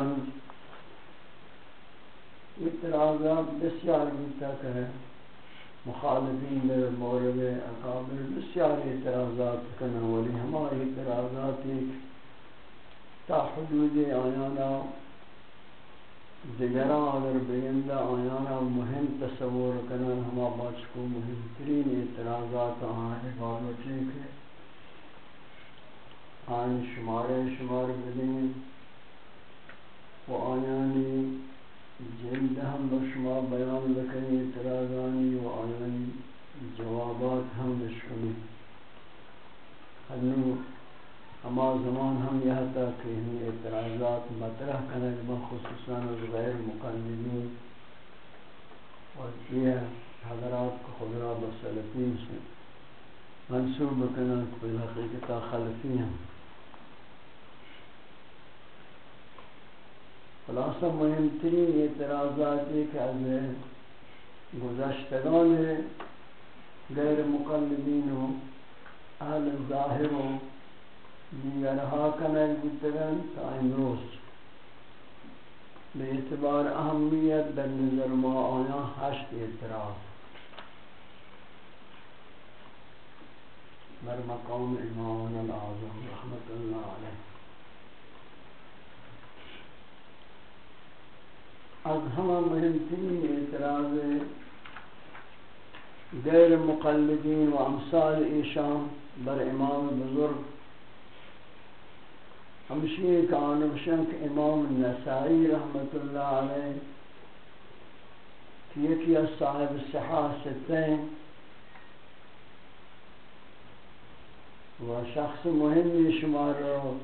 تقریباً اعتراضات بسیار بودتا کہ مخالفین در مورد اقابل بسیار اعتراضات کنن ولی ہماری اعتراضات تا حدود آیانا دیگران اگر بیندہ آیانا مهم تصور کنن ہما باچ کو مهم ترین اعتراضات آن عبادتی کہ آن شمار شمار بدین۔ و آیانی جلد ہم بشما بیان بکنی، اعتراضانی و آیانی جوابات ہم بشکنی۔ ہنو اما زمان ہم یہ تھا کہ ہمیں اعتراضات مطرح کرنے میں خصوصاً غیر مقلدین۔ اور یہ حضرات کو خدرہ بسلفین سے منصوب کرنا کوئی حقیقت خلفی ہیں۔ خلاصہ مہمترین اعتراضات یہ کہ از گزشتگان غیر مقلدین و اہل ظاہر و دیگرها کنگ بودتگن تا امروز به اعتبار اهمیت در نظر ما آیا هشت اعتراف بر مقام امام العظم رحمت اللہ علیہ از همه مهمترین اعتراض غیر مقلدین و امثال ایشان بر امام بزرگ۔ ہمشی ایک آنوشن کہ امام نسائی رحمت اللہ علیہ۔ کہ یکی از صاحب صحا ستین و شخص مهمی شمار رو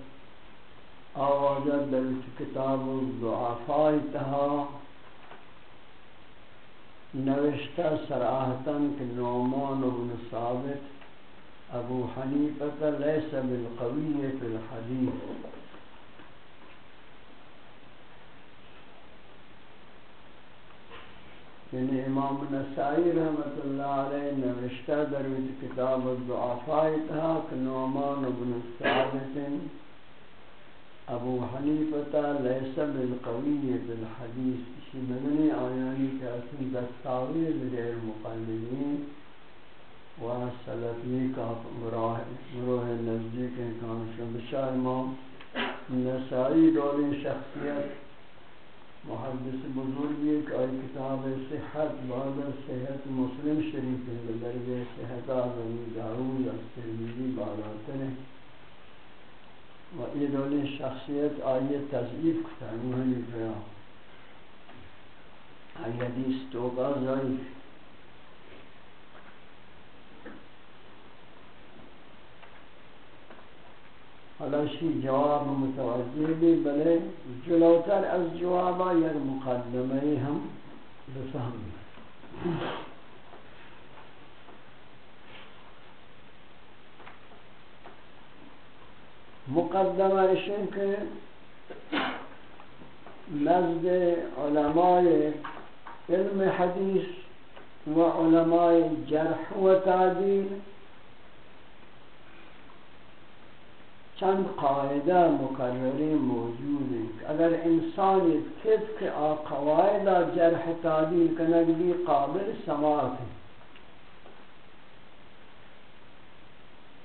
آوازت در کتاب الضعفائی تها نوشتہ سراحتا کہ نومان بن ثابت ابو حنیفہ لیس بالقوی فی الحدیث۔ یعنی امام نسائی رحمت اللہ علیہ نوشتہ در کتاب الضعفاء تھا کہ نعمان بن ثابت ابو حنیفہ لیس بالقوی بالحدیث اسی مدنی آیانی کہ اصل دستاویز غیر مقلدین و سلفی کا گروہ نزدیک انکان شمشاہ امام نسائی دولی شخصیت محدث بزرگی ایک آئی کتاب صحت بعد صحت مسلم شریف ہے درجہ صحت آزمی داروی از ترمیدی بالاتر ہے و یہ دولی شخصیت آئی تضعیف کتا ہے محلی فرا آئی حدیث ضعیف. حالا شی جواب متوجه بھی بلے جلوتر از جوابا یک جوابہ یا مقدمہ ہم بفهم مقدمہ اشن کے نزد علماء علم حدیث و علماء جرح و تعدیل چند قاعدہ مقرری موجود ہیں اگر انسان طبق آ قواعدہ جرح تعدیل کنگ بھی قابل سماعت ہے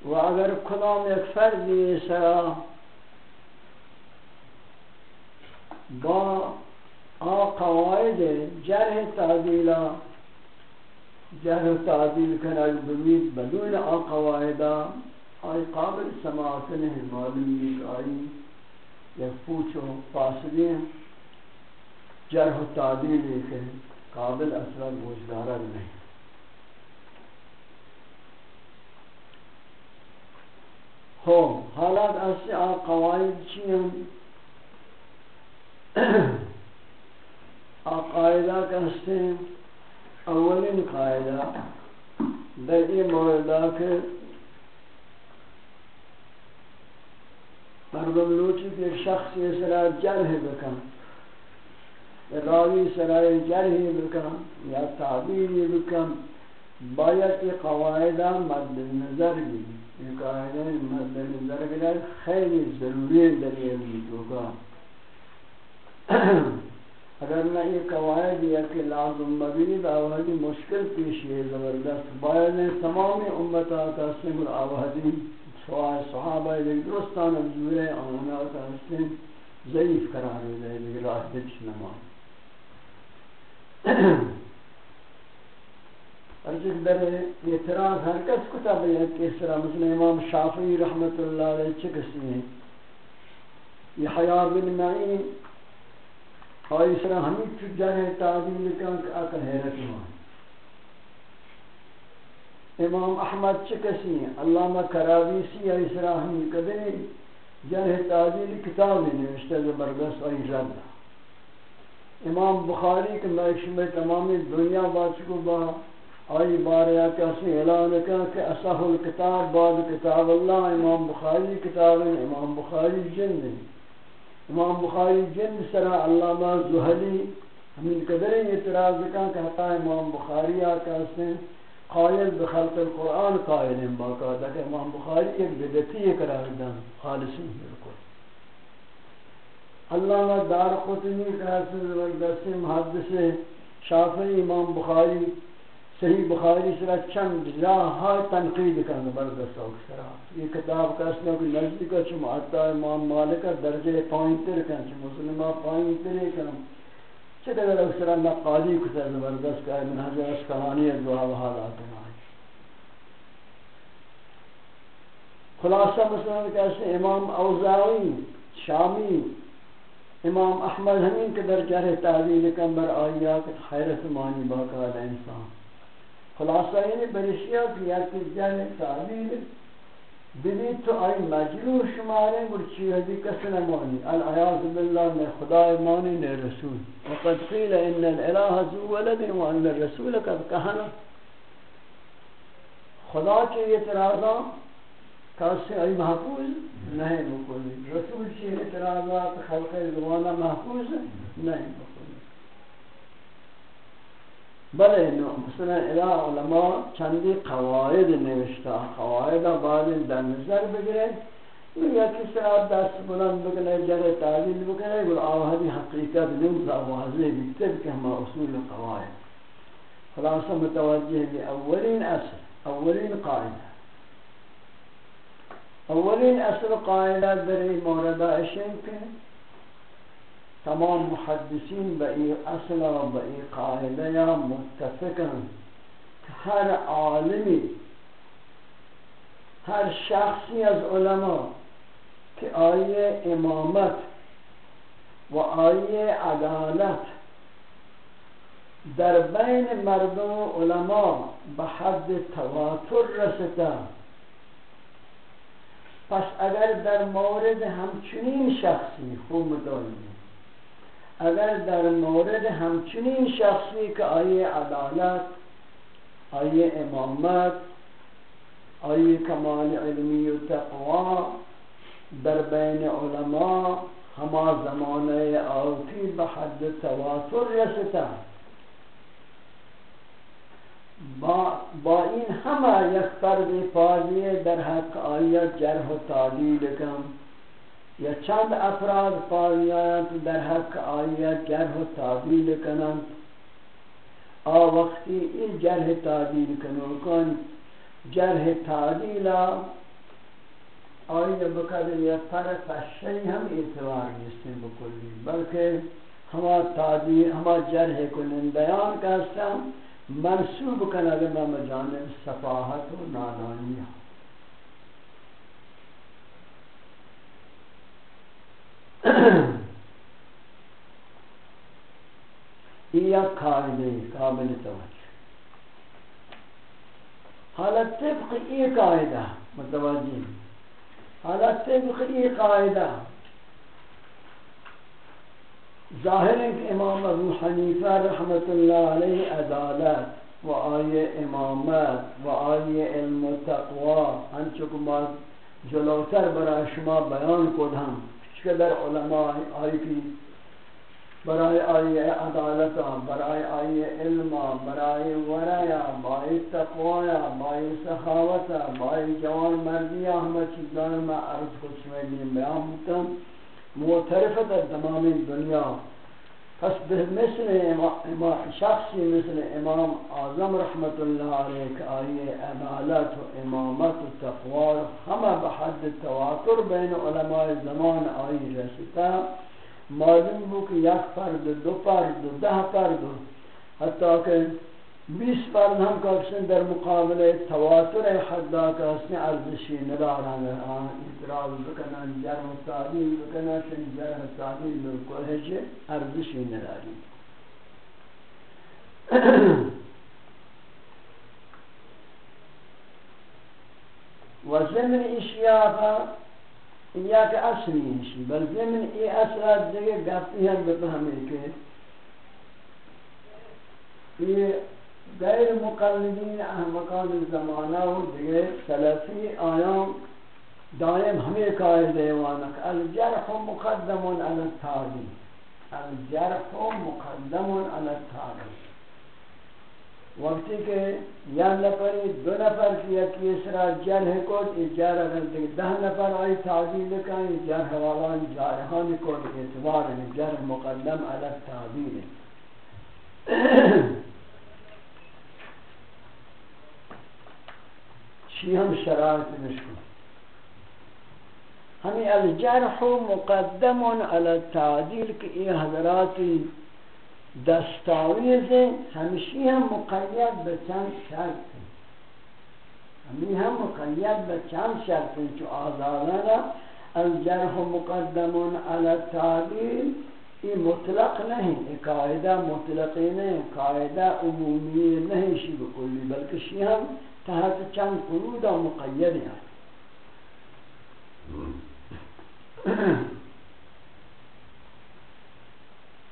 و اگر کلام ایک فردی سرا با آ قواعد جرح تعدیل جرح تعدیل کنگ بمید بدون آ قواعدہ آئی قابل سماعت نہیں معلوم ایک آئی یک پوچھو فاصلی جرح تعدیل ایک قابل اصلا گوشدارہ نہیں۔ ہو حالات ایسے آ قواعد چی ہیں آ قاعدہ کہتے ہیں اولین قاعدہ در یہ موردہ کے مردم لوچی کہ شخص یہ سرا جرح بکن راوی سرائے جرح بکن یا تعبیر بکن باید یہ قواعدہ مد نظر بھی یہ قواعدہ مد نظر بھی خیلی ضروری در یہ بھی اگر نہ یہ قواعد یا کہ لازم مبید آوہدی مشکل پیشی ہے زبردست. باید نے تمام امتا کا سنگر آوہدی سوائے صحابہ ایک درستان ابزورے آنا کا حسن ضعیف قرار دے لیکن راہ دکش نمان ارجک در اعتراض ہر کس کتاب ہے کہ اس طرح مثل امام شافعی رحمت اللہ علیہ چکسی ہیں؟ یہ حیاء بن معین اور اس طرح ہمیں چجر تعظیم کن کہ اکر حیرت ہوا امام احمد چکسی ہیں، علامہ کرابیسی اسرا ہمی قدری جرح تعدیل کتاب میں نوشتہ زبردست اور رد امام بخاری کے محشم تمامی دنیا بات کو با آئی باریا کسی اعلان کن کہ اصح الکتاب بعد کتاب اللہ، امام بخاری کتاب امام بخاری جن امام بخاری جن سرا علامہ زہلی ہمیں قدری اعتراض کن کہ حتی امام بخاری آکا سے قائل بخلق القرآن قائل ہیں، باقاعدہ کہ امام بخاری ایک بدتی قرار دن خالصی بالکل۔ علامہ دار قطنی کا زبردست محدث شافعی امام بخاری صحیح بخاری سرا چند جاہا تنقید کرنے بردست سرا یہ کتاب کا اس اسنا کوئی نزدیک ہے؟ چھ معتا امام مالک درجہ پوائنٹر کن چھ مسلمہ پوائنٹر کن چطور اکثر نقالی کتا زبردست کا منحج اسکرانی دعا و حالات ہیں۔ خلاصہ مثلا کیسے امام اوزاوی شامی، امام احمد ہمین کے در جرح کمبر آئیا کہ حیرت مانی باقاعدہ انسان۔ خلاصہ یعنی برشیہ کیا کہ جرح تعلیل بلی تو آئی مجلور شماریں گر چی حدی کس نمانی. العیاض باللہ میں خدا مانی نے رسول. وقد قیل ان الالہ ذو ولد وان الرسول قد کہنا خدا کے اعتراضاں کسی آئی محفوظ؟ نہیں بکلی رسول چی اعتراضات خلق زمانہ محفوظ؟ نہیں بکلی بلے مثلا الہ علماء چندی قواعد نوشتا قواعد بعد در نظر بگرے یا کس طرح دست بلند بکنے جرے تعلیل بکنے گل آوہدی حقیقت نمزا واضح بکتب کہ ہما اصول قواعد. خلاصہ متوجہ بھی اولین اصل، اولین قاعدہ اولین اصل قاعدہ در موردہ اشن کے تمام محدثین با ای اصل و با ای قاعده یا متفقن هر عالمی هر شخصی از علما که آیه امامت و آیه عدالت در بین مردم و علما به حد تواتر رسیده. پس اگر در مورد همچنین شخصی خوب مدارید اگر در مورد همچنین شخصی که آیه عدالت، آیه امامت، آیه کمال علمی و تقوا در بین علماء ہما زمانے آوتی بحد تواتر رستا با با این همه یک فرد پاضی در حق آیت جرح و تعدیل کن. یا چند افراد پاضی آیت در حق آیت جرح و تعدیل کنند. آ وقتی این جرح تعدیل کنو کن، جرح تعدیل آئی بکر یا پر پشی ہم اعتبار نیستیں بکلی، بلکہ ہما تعدیل ہما جرح کنندیان کا استم منصوب کنا لما مجانب صفاحت و نادانی یہ قاعدہ قابل توجہ حالت طبق یہ قاعدہ متوجہ حالت طبق یہ قاعدہ ظاہر ہے کہ امام ابو حنیفہ رحمت اللہ علیہ عدالت و آئی امامت و آئی علم و تقوی ہنچک ما جلوتر برای شما بیان کد ہم چقدر علماء آئی تھی، برائے آئی عدالت، برائے آئی علم، برائے وریا بائی تقوی بائی سخاوت بائی جوان مردی ہمیں چیزان، میں عرض کچھ کو شمیلی بیان بکن معترفت از تمام دنیا به مثل شخصی مثل امام اعظم رحمت الله علیه که آیه عدالت و امامت و تقوار همه به حد تواتر بین علماء زمان آیه رسیده معلوم بود که یک فرد دو فرد دو ده فرد حتی که بیس فرد هم کاشن در مقابل تواتر حدا کاسن ارزشی ندارن اعتراض بکنن جرم تعدیل بکنن شن جرم تعدیل بالکل هیچ ارزشی نداری و زمن اشیاء یا که اصلی اشی بل زمن ای اصلات دیگه گفتی هم بفهمی که یہ غیر مقلدین احمقان زمانہ و دیگر سلفی آیام دائم ہمیں قائل دیوانک الجرح مقدم علی التعدیل، الجرح مقدم علی التعدیل۔ وقتی کہ یعنی یا نفری دو نفر کی یکی اسرا جرح کود ای جرح اگر دہ نفر آئی تعدیل کن ای جرح والان جارحان کود، اعتبار یعنی جرح مقدم علی التعدیل۔ چی ہم شرائط نشکن. ہمیں الجرح مقدم علی التعدیل کہ یہ حضرات دستاویز ہیں ہمشی ہم مقید بچند شرط ہیں ہمیں ہم مقید بچند شرط ہیں چو آزادانا الجرح مقدم علی التعدیل یہ مطلق نہیں یہ قاعدہ مطلقی نہیں قاعدہ عمومی نہیں شی بکلی بلکہ شی ہم تحت چند قرود و مقید ہیں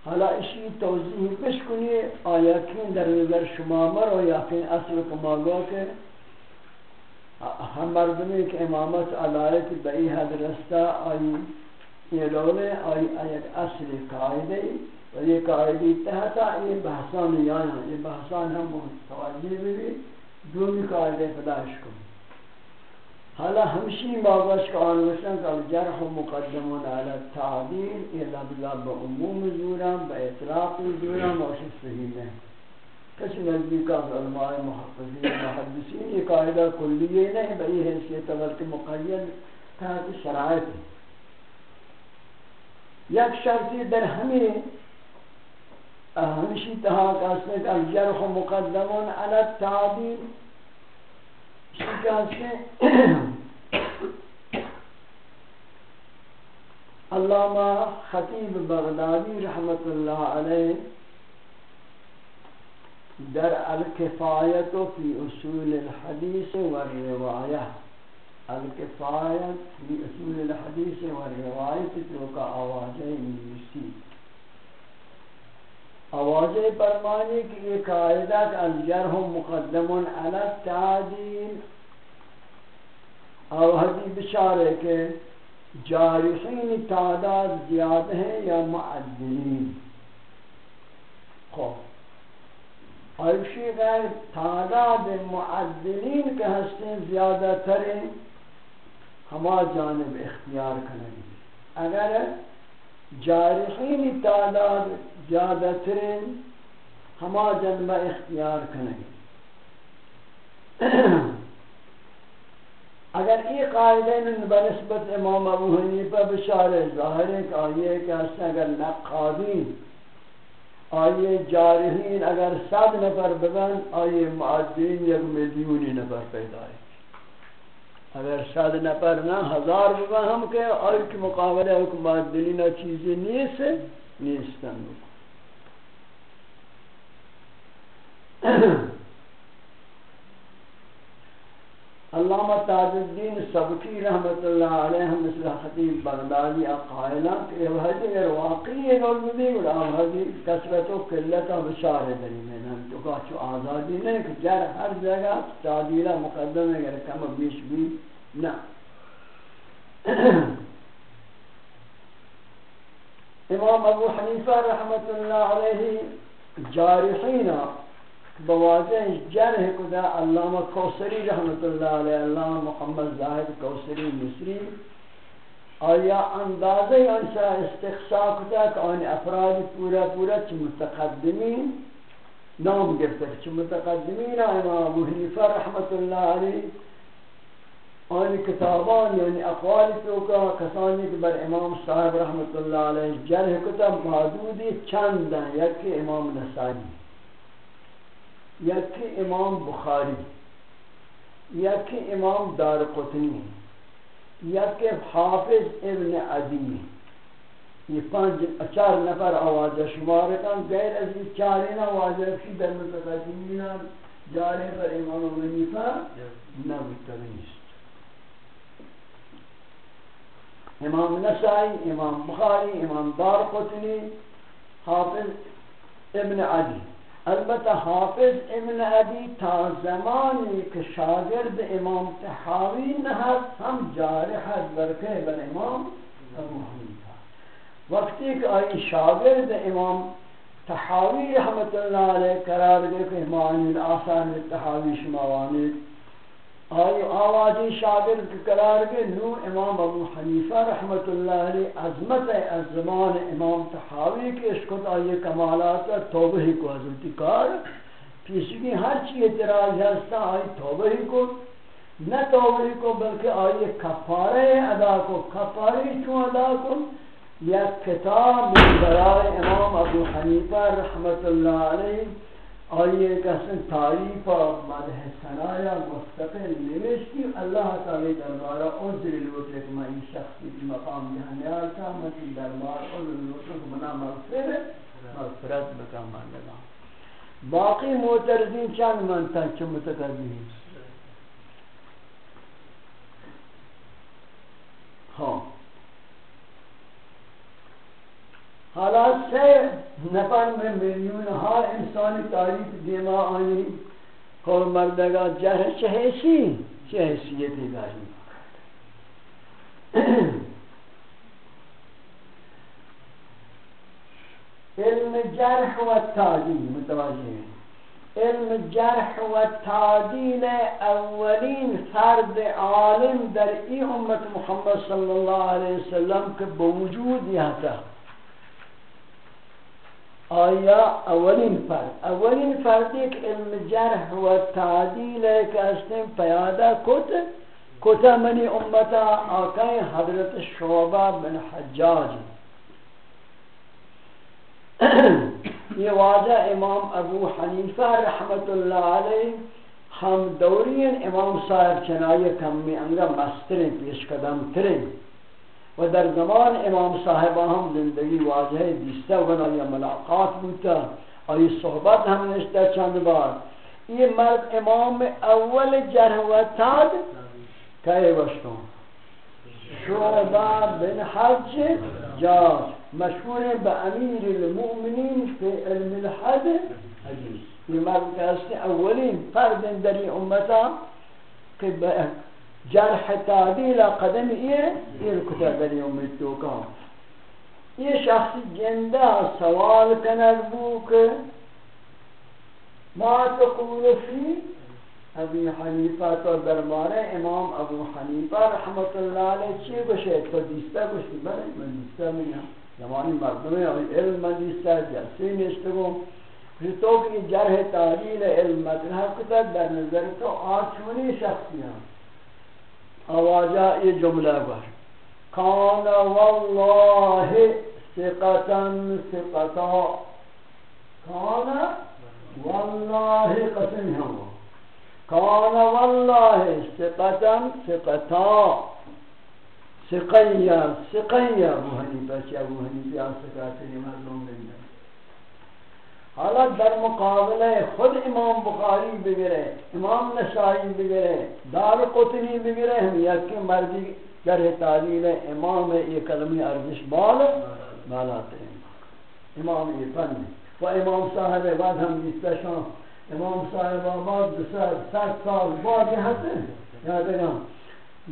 حالا اسی توضیح پیش کنی، آیا کین در نظر شما مرو یا کین اصل کما گو کہ ہم مردمی کہ امامت علایت بئی حد رستہ آئی یہ لولے آئی ایک اصل قائدے و یہ قائدی تحتا یہ بحثان یانا، یہ بحثان ہم توجہ بھی دومی قاعده پداش کن۔ حالا ہمشی باباش کا آنوشن کہ الجرح مقدمون علی التعدیل یہ لفظہ با عموم زورا با اطلاق زورا موشد صحیح ہے کسی نزدیک از علماء محفظین محدثین یہ قاعدہ کلیہ نہیں بئی حیثیت بلکہ مقید تحت شرائط یک شرطی در ہمیں ہمشی تہا کہتے ہیں کہ الجرح مقدمون علی التعدیل اسی کہتے ہیں علامہ خطیب بغدادی رحمت اللہ علیہ در الکفایت فی اصول الحدیث والروایہ الکفایت فی اصول الحدیث والروایت تو کا آواجہ نیسی آوازے فرمانی کہ یہ قاعدہ کہ الجرح مقدم علی التعدیل اور حدیث بشارے کہ جارحین تعداد زیاد ہیں یا معدلین. خوب عرشی غیر تعداد معدلین کے ہستے زیادہ تریں ہما جانب اختیار کریں اگر جارحین تعداد زیادہ تریں ہما جانب اختیار کریں اگر یہ قاعدے بنسبت امام ابو حنیفہ بشار ظاہر ہے کہ آئیے کہ اگر نقادین آئیے جارحین اگر صد نفر بگن آئیے معدین یک ملیونی نفر پیدا ہے۔ اگر صد نفر نہ ہزار بگن ہم کہ آئی کی مقابلہ حکم معدلین چیزیں نیست ہے نیستن۔ علامہ تاج الدین سبکی رحمت اللہ علیہ مثل خطیب بغدادی قائلہ کہ یہ حدیث واقعی علم بھی بڑا حدیث کثرت و قلت و بشار دری میں نہ تو کہ چو آزادی نہیں کہ جر ہر جگہ تعدیلہ مقدم ہے اگر کم بیش بھی نہ۔ امام ابو حنیفہ رحمت اللہ علیہ جارحینہ بواجہ جرح کدا علامہ کوسری رحمت اللہ علیہ، علامہ محمد زاہد کوسری مصری، آیا اندازہ انسا استقصا کدا کہ آن افراد پورا پورا چھ متقدمین نام گرتا چھ متقدمین امام ابو حنیفہ رحمت اللہ علیہ، آن کتابان یعنی اقوال تو کا کسانی کہ بر امام صاحب رحمت اللہ علیہ جرح کدا محدودی چند ہیں، یکی امام نسائی یکی امام بخاری یکی امام دار قطنی یکی حافظ ابن عدی، یہ پانچ، چار نفر آواز شمار کن، غیر از یہ چارین آواز کی در متقدمین جارے پر امام منیفہ نبتنیست امام نسائی، امام بخاری، امام دار قطنی، حافظ ابن عدی. البته حافظ ابن عبی تا زمانی که شاگرد امام تحاوی نہت هم جارح از برکه بر امام ابو حنیفہ۔ وقتی که آئی شاگرد امام تحاوی رحمت اللہ علیہ قرار دے کہ امام الاسان تحاوی شماوانی۔ آئی آوازی شاگرد قرار کے نو امام ابو حنیفہ رحمت اللہ علیہ عظمت از زمان امام تحاوی کے اشکت آئی کمالات توبہ کو حضرت کار پیشگی ہر چیز اعتراض ہستا آئی توبہ کو نہ توبہ کو بلکہ آئی کفارہ ادا کو کفاری چون ادا کو یا کتاب برائے امام ابو حنیفہ رحمت اللہ علیہ آئیے کسن تعریف و مدح سنایا مستقل نوشتی اللہ تعالی دربارہ عذر لوٹے کہ میں این شخصی کی مقام جہنیار تھا میں کی دربار عذر لوٹے کہ منا مغفر مغفرت بکا من لگا باقی موترزین چند من تک چو متقدمی ہاں۔ حالا سے نفر میں ملیون ہا انسانی تاریخ دیما آنی کول مردگا جہ چہیسی چہیسیتی داری علم جرح و تعدیل، متوجہ ہیں۔ علم جرح و تعدیل اولین فرد عالم در ای امت محمد صلی اللہ علیہ وسلم کے بوجود یہاں تھا۔ آیا اولین فرد؟ اولین فرد ایک علم جرح و تعدیل ہے کہ اسنے پیادہ کت منی امتا آقای حضرت شعبہ بن حجاج۔ یہ واضح امام ابو حنیفہ رحمت اللہ علیہ ہم دورین امام صاحب چنائی کمی انگا مسترین پیش قدم ترین و در زمان امام صاحب ہم زندگی واجہ دیستا ونا یا ملاقات بوتا اور صحبت ہم نشتا چند بار. یہ مرد امام اول جرح و تاد کہے بشتوں شعبہ بن حج جاج مشہور با امیر المؤمنین فی علم الحد حدیث یہ مرد کہتے اولین فرد در امتا کہ جرح تعدیل قدم ایر ایر کتا در یوم توکا یہ شخص جندہ سوال کنگ بو کہ ما تقول فی ابی حنیفہ تو دربار امام ابو حنیفہ رحمت اللہ علیہ چی گوشے تو دیستا گوشتی بلے من دیستا میں زمانی مردمی یعنی علم من دیستا جلسی نشتگو پھر تو کہ جرح تعلیل علم مدنہ کتا در نظر تو آچونی شخصی ہیں آوازہ یہ جملہ بر کان واللہ سقتا سقتا کان واللہ قسم ہم کان واللہ سقتا سقتا سقیا سقیا ابو حنیفہ چی ابو حنیفہ سقاتی مردم بندر حالا در مقابلہ خود امام بخاری بگرے، امام نسائی بگرے، دار قطنی بگرے، ہم یکی مردی جرح تعلیل امام یہ کلمی ارزش بال بالاتے ہیں۔ امام یہ فن و امام صاحب بعد ہم جستا شان امام صاحب آباد دسر ست سال بعد یہاں سے یاد اگم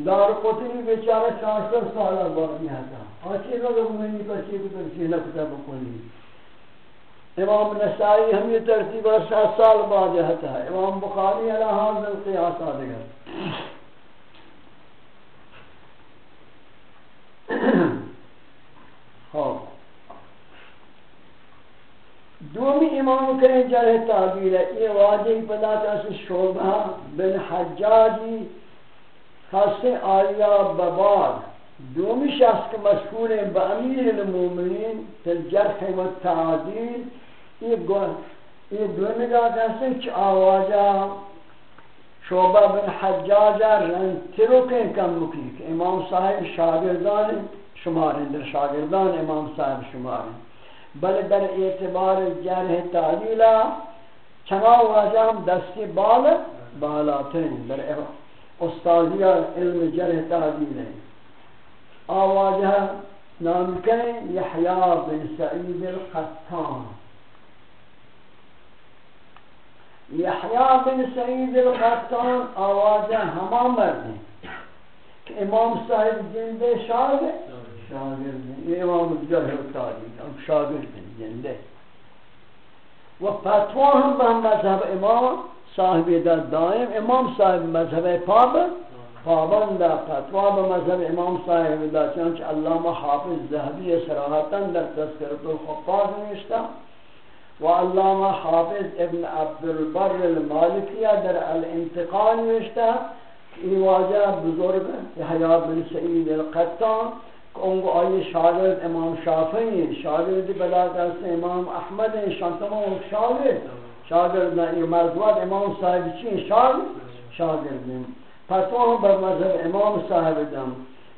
دار قطنی بیچارہ چار سال سال بعد یہاں آچی رو لوگ منی پسی کتر چیلہ کتر بکنی امام نسائی ہم یہ ترتیب سات سال بعد ہوتا ہے۔ امام بخاری علیہ حاضر قیاس آدھگر خواب دومی امام کریں جرح تعبیر ہے۔ یہ واضح پدا تاسی شعبہ بن حجاجی خاص آیا بباد دومی شخص کے مشہور ہیں با امیر المومنین تل جرح و تعدیل یہ دو نگاہ کہتے ہیں کہ آواجہ شعبہ بن حجاجہ رنترو کے کم مکی کہ امام صاحب شاگردان شمار در شاگردان امام صاحب شمار بل در اعتبار جرح تعلیلہ چنا واجہ ہم دستی بال بالاتیں در استاذیہ علم جرح تعلیل ہیں۔ آواجہ نام کہیں یحیاء بن سعید القطان۔ یحییٰ بن سعید القطان آوازہ ہما مرد ہیں کہ امام صاحب جندے شاگرد شاگرد ہیں. یہ امام جرح تاریخ اب شاگرد ہیں جندے و فتوہ ہم بہم مذہب امام صاحب دا دائم. امام صاحب مذہب پاب پابندہ فتوہ بمذہب امام صاحب دا، چنانچہ علامہ حافظ ذہبی سراحتا در تذکرت الخفاظ نشتا و علامہ حافظ ابن عبد البر المالکیہ در الانتقال نوشتا یہ واجہ بزرگ حیات بن سعید القطان انگو آئی شاگرد امام شافعی شاگرد بلاغہ سے امام احمد ہیں شانتمام شاگرد شاگرد یہ مرضوات امام صاحب چین شاگرد شاگرد ہیں۔ فتوہ بر مذہب امام صاحب دم۔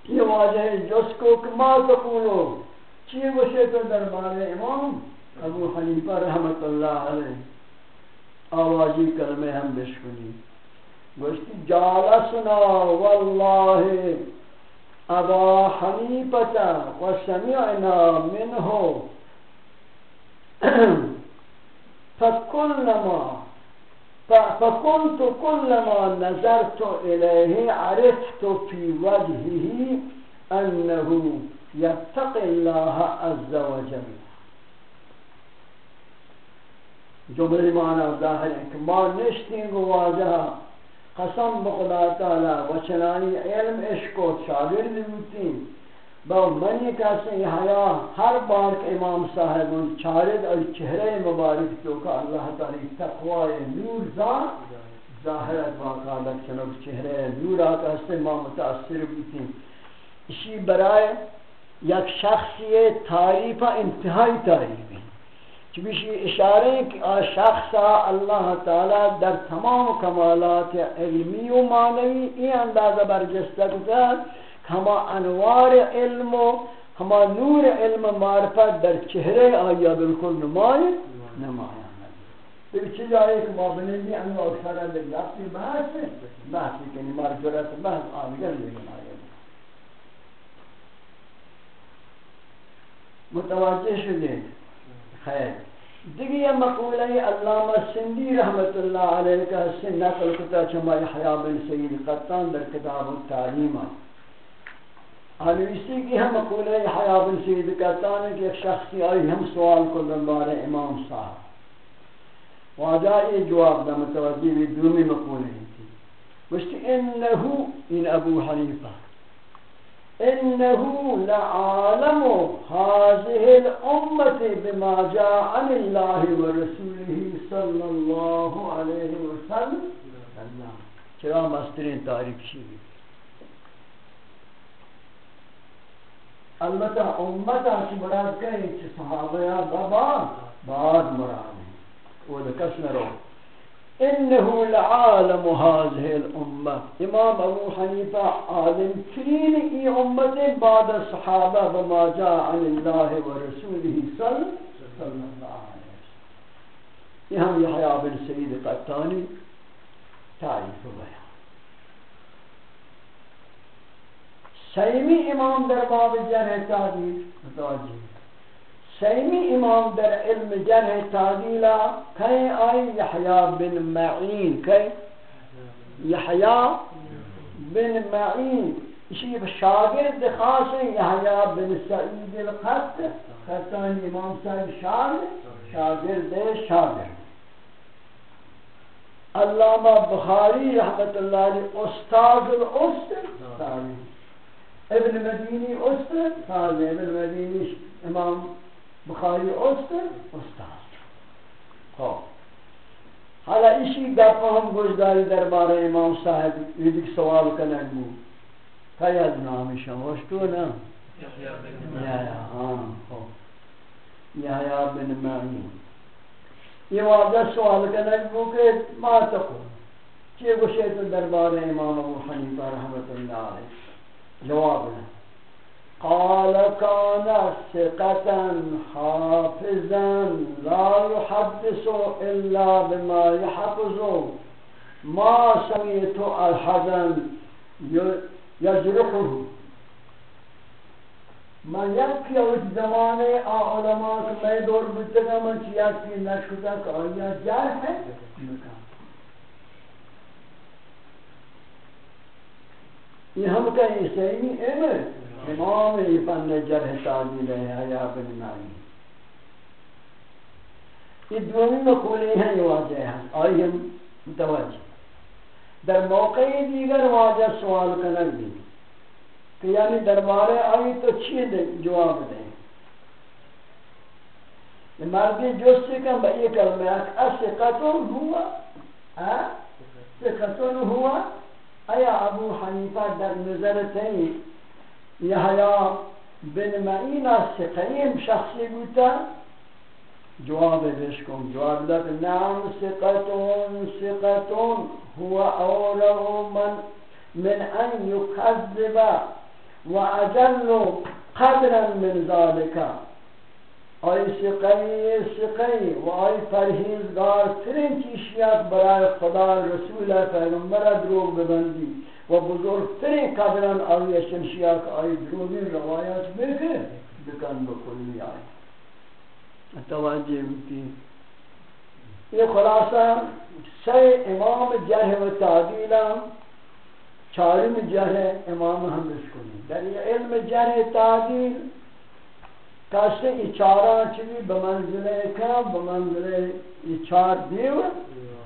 یہ واجہ جس کو کما تقولو چیئے وشے تو دربار امام؟ ابو حنیفہ رحمت اللہ علیہ آوازی کلمہ ہم بشکنی۔ گوشتی جالسنا واللہ، ابا حنیفتا و سمعنا منہو فکلما فكنت كلما نظرت إليه عرفت في وجهه أنه يتقي الله عز وجل جملی معنی ظاہر ہے کہ ما نشتیں گو واجہ، قسم بخدا تعالی و چنانی علم عشق و شاگرد بودتیں با منی کہتے ہیں حیا، ہر بار کہ امام صاحب چارد اور چہرے مبارک تو کہ اللہ تعالی تقوی نور ذات ظاہرت واقعہ چنک چہرے نور آتا ہے ما متاثر بودتیں اسی برائے یک شخصی تعریف انتہائی تعریف ہے چبیشی اشارے کہ آ شخصا اللہ تعالی در تمام کمالات علمی و معنوی این اندازہ برجستہ کتا ہما انوار علم و ہما نور علم معرفت در چہرے آیا بالکل نمائی نمائی پھر چیز آئے کہ ما بنیدی انو اکثر اندر لفظی بحث ہے بحثی کنی مرجورت بحث آنگر لیکن آئے متوجہ شدید؟ خیر دیگه یہ مقولہ علامہ سندی رحمت اللہ علیہ کا حسن نقل کتا چما یحیاء بن سید قطان در کتاب التعلیم۔ حالیسی کی ہم مقولہ یحیاء بن سید قطان ہے کہ ایک شخصی آئی، ہم سوال کو دنبار امام صاحب۔ واجہ یہ جواب دا متوجہ بھی دومی مقولہ تھی مشتی انہو ان ابو حنیفہ۔ انه لعالم هذه الامه بما جاء عن الله ورسوله صلى الله عليه وسلم. چرا مسترین تاریخ شی البتہ امت کی مراد کہیں کہ صحابہ بابا بعد مراد وہ کس نہ رہو. انه العالم هذه الامه امام ابو حنیفہ عالم ترین ای امت بعد الصحابہ بما جاء عن الله ورسوله صلی اللہ علیہ وسلم۔ یہ ہم یحییٰ بن سعید قطانی تعریف بیان۔ سیمی امام در باب جرح تعدیل متوجہ۔ سیمی امام در علم جرح تعدیلا کئی آئی یحیاء بن معین کئی یحیاء بن معین اسی شاگرد خاص یحیاء بن سعید القط خطان امام صاحب شاگرد شاگرد شاگرد علامہ بخاری رحمت اللہ علیہ استاد الاست ابن مدینی استاد ابن مدینی امام بخاری اوست استاد خب حالا اسی گپ ہم گوشداری دربار امام صاحب یہ سوال کرنے بو کئی از نام شموش تو نا یا ہاں خب یا بن معین یہ واضح سوال کرنے بو کہ ما تقول چی گوشت دربار امام ابو حنیفہ رحمت اللہ علیہ جواب ہے قال كان ثقة حافظا لا يحدث إلا بما يحفظ. ما سمعت أحدا يجرحه. من یکی اوش زمانے آ علماء کے میں دور بچگا من چیات کی نشکتا کہ آیا جار ہے یہ ہم کہیں صحیح نہیں ہے امام فن جرح تعدیل ہے، حیا بن نائی یہ دومی مقولی ہیں، یہ واضح ہیں۔ آئی ہم متوجہ۔ در موقع دیگر واضح سوال کنر دی کہ یعنی دربارے آئی تو چی دے جواب دیں۔ مردی جو سے کم بئی کلمہ اسقتن ہوا ہاں؟ اسقتن ہوا۔ ایا ابو حنیفہ در نظر تین یحیاء بن معین سقیم شخصی بوتا جواب بیش کن جواب داد، نعم سقتون سقتون هو اوله من من ان يكذب واجل قدرا من ذلك آئی سقی سقی و آئی پرہیزگار ترین چیشیات برای خدا، رسول پیغمبر دروغ ببندی. و بزرگترین قدران آوی شمشیا که آئی دروگین روایات بکن بکن بکلی آئی توجہ ہوتی یہ خلاصہ سی امام جرح و تعدیلہ چارم جرح امام ہم کنی در یہ علم جرح تعدیل یہ چاران چلی بمنزلے کا بمنزلے یہ چار دیو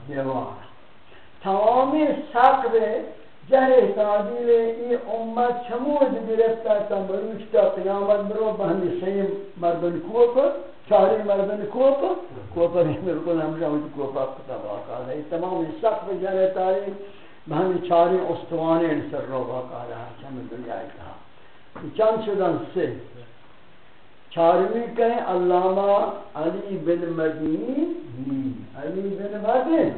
دیوار. تمامی سقب جہر تعدیل ای امت چمود گرفتا تا مروش تا قیامت برو بہمی سیم مردن کوپ چاری مردن کوپ. کوپ رہی ملکن ہم جاؤں کوپا کتا واقع ہے تمام سقف جہر تعدیل بہمی چاری استوانے سر رو واقع ہے چم دنیا کہا چند شدن؟ سے چارمی کہیں علامہ علی بن مدینی. علی بن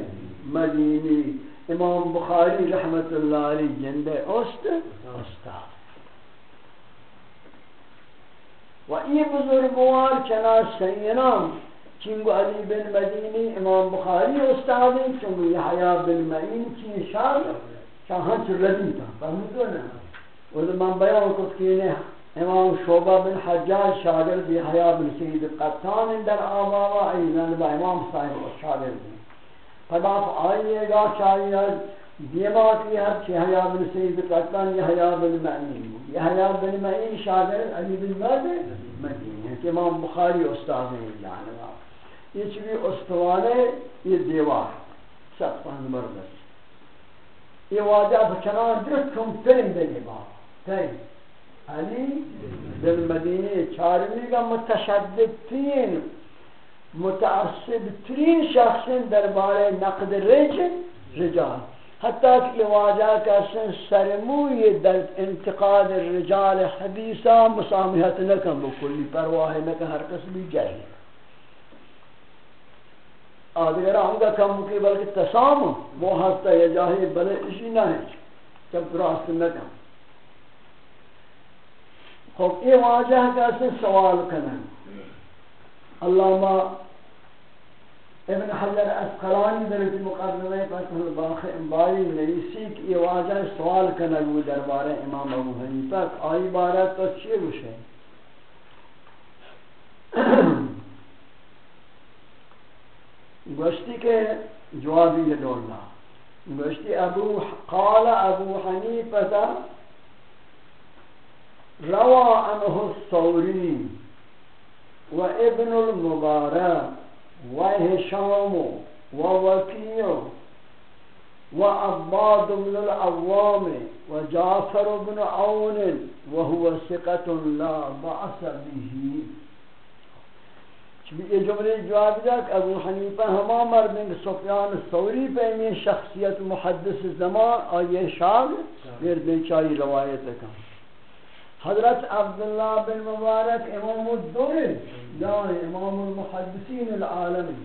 مدینی. امام بخاری رحمت اللہ علی جند اوست استاد و ای بزرگوار چنا سینام چنگو علی بن مدینی امام بخاری استاد چنگو یحیاء بن معین چین شاد چاہاں چھ ردی تا فهمتو نا وہ من بیان کت کینے امام شعبہ بن حجاج شاگرد حیا بن سید قطان در آباوا ایزن با امام صاحب شاگرد فدا آئیے گا، شاید دیما کی ہر چھ حیا بن سید قطان یہ حیا بن معین۔ یہ حیا بن معین شاگرد علی بن مدین ہے کہ امام بخاری استاد ہیں جانبا یہ چوی استوانے یہ دیوار، سب پہن بردست یہ واجہ بچنان درست کم فلم دے بات فلم علی در مدینه چارمی کا متشدد ترین متعصب ترین شخص درباره نقد رج رجال. حتی که واجه کسن سرموی در انتقاد رجال حدیثا مسامحت نکن بکلی پرواہ نکن ہر کس بھی جاہی آدھگر آنگا کم کی بلکہ تسام وہ حتی یہ جاہی بلے اسی نہ ہے جب راست نکن. خب یہ واجہ کیسے سوال کریں علامہ ابن حجر اسقلانی در اس مقدمے فتح الباخ امباری نویسی کہ یہ واجہ سوال کرنا وہ دربار امام ابو حنیفہ آئی بارہ تو چیئے گوشے گوشتی کے جوابی یہ دولنا۔ گوشتی ابو قال ابو حنیفہ روى عنه الثوري وابن المبارك وهشام ووكيع وعباد بن العوام وجعفر بن عون وهو ثقة لا بأس به یہ جملے جواب دیا کہ ابو حنیفہ ہما مردن سفیان الثوری پہ میں شخصیت محدث زمان اور یہ شاگ پھر بے چاہی روایت کا حضرت عبداللہ بن مبارک امام الدور جان یعنی امام المحدثین العالمی،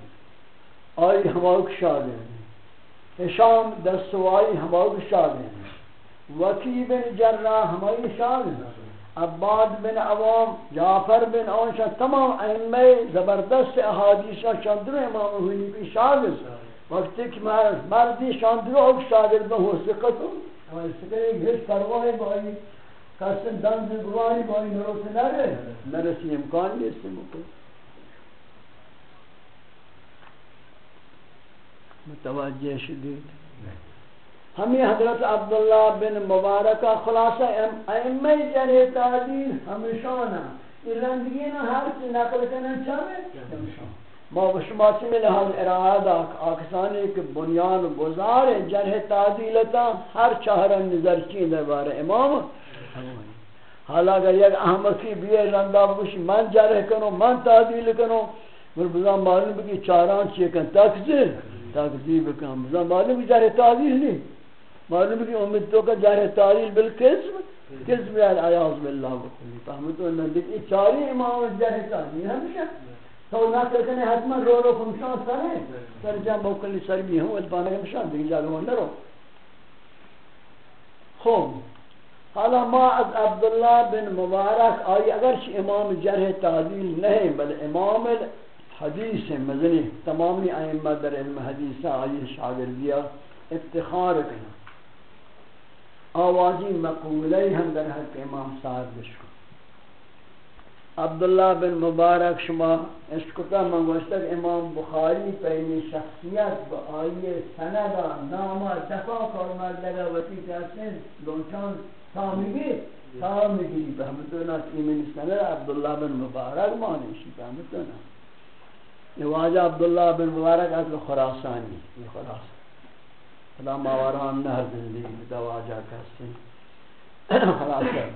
آئی ہماؤک شاگرد حشام دستوائی ہماؤک شاگرد وکی بن جرہ ہمائی شاگرد عباد بن عوام، جعفر بن آنشا تمام ائمہ زبردست احادیث شاندر امام ہوئی بھی شاگرد وقتی کہ مردی شاندر اوک شاگرد بہو سکتو اور اس کے گھر پرواہ بائی کسن دن زبرانی با این روز نره نرسی امکان نیست مکن متوجہ شدید ہمیں حضرت عبداللہ بن مبارکہ خلاصہ ائمہ جرح تعدیل ہمیشانا یہ رندگین ہر چی نقل کرنا چاہے ما بشما چمی لحاظ ارادہ آکسانی کے بنیان گزار جرح تعدیلتا ہر چہرن نظر کی دربار امام حالا اگر یک احمقی بیئے رندہ بکشی، من جرح کنو، من تعدیل کنو مر بزان معلوم بکی چاران چیئے کن تکذیر تکذیر بکن۔ بزان معلوم بکی جرح تعدیل نہیں معلوم بکی امید تو کا جرح تعدیل بالکذب کذب ہے عیاض باللہ بکنی فهمتو انہا دیکھ ای چاری امام جرح تعدیل ہمیشہ۔ تو نہ کرنے حتما رو رو کمشان سر ہے سر جان بکلی سر بھی ہوں ادبانا کمشان دیکھ جاگہ وہ نرو خوب۔ حالا ما از عبداللہ بن مبارک، آئی اگرچہ امام جرح تعدیل نہیں، بل امام حدیث مزنی، تمامی ائمہ در علم حدیث آئی شاگردیا افتخار کرنا آوازی مقولی ہم در حق امام صاحب بشکو عبداللہ بن مبارک، شما اشکتا منگوشتک امام بخاری پہنی شخصیت با آئی سندہ، نامہ دفاع کارمردگا وطی کسن دونچان سامگی سامگی فهمتونا ایمین سنه عبدالله بن مبارک مانشی فهمتونا یہ واجہ عبداللہ بن مبارک از خراسانی. یہ خراسان خدا ماوران نهر زندگی بدا واجہ کسی. خراسان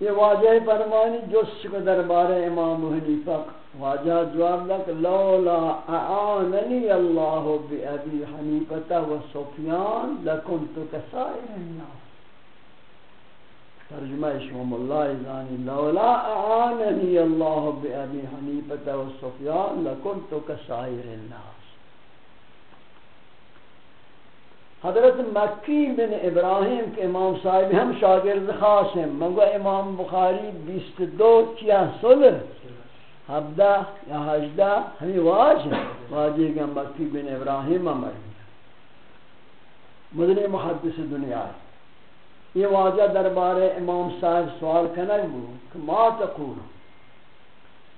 یہ واجہ فرمانی جس کو دربار امام حنیفہ واجہ جواب لك لولا اعاننی اللہ اعانني الله بأبي حنيفة وسفيان لكنت كسائر الناس. ترجمہ شمم اللہ ازانی لولا اعاننی اللہ اعانني الله بأبي حنيفة وسفيان لكنت كسائر الناس. حضرت مکی بن ابراہیم کے امام صاحب ہم شاگرد خاص ہیں مگو امام بخاری بیست دو کیا سلر ہفتہ یا ہجدہ ہمیں واج ہے واجی کہ مکی بن ابراہیم امر مدنی محدث دنیا. یہ واجہ دربار امام صاحب سوال کنگ بو کہ ما تقول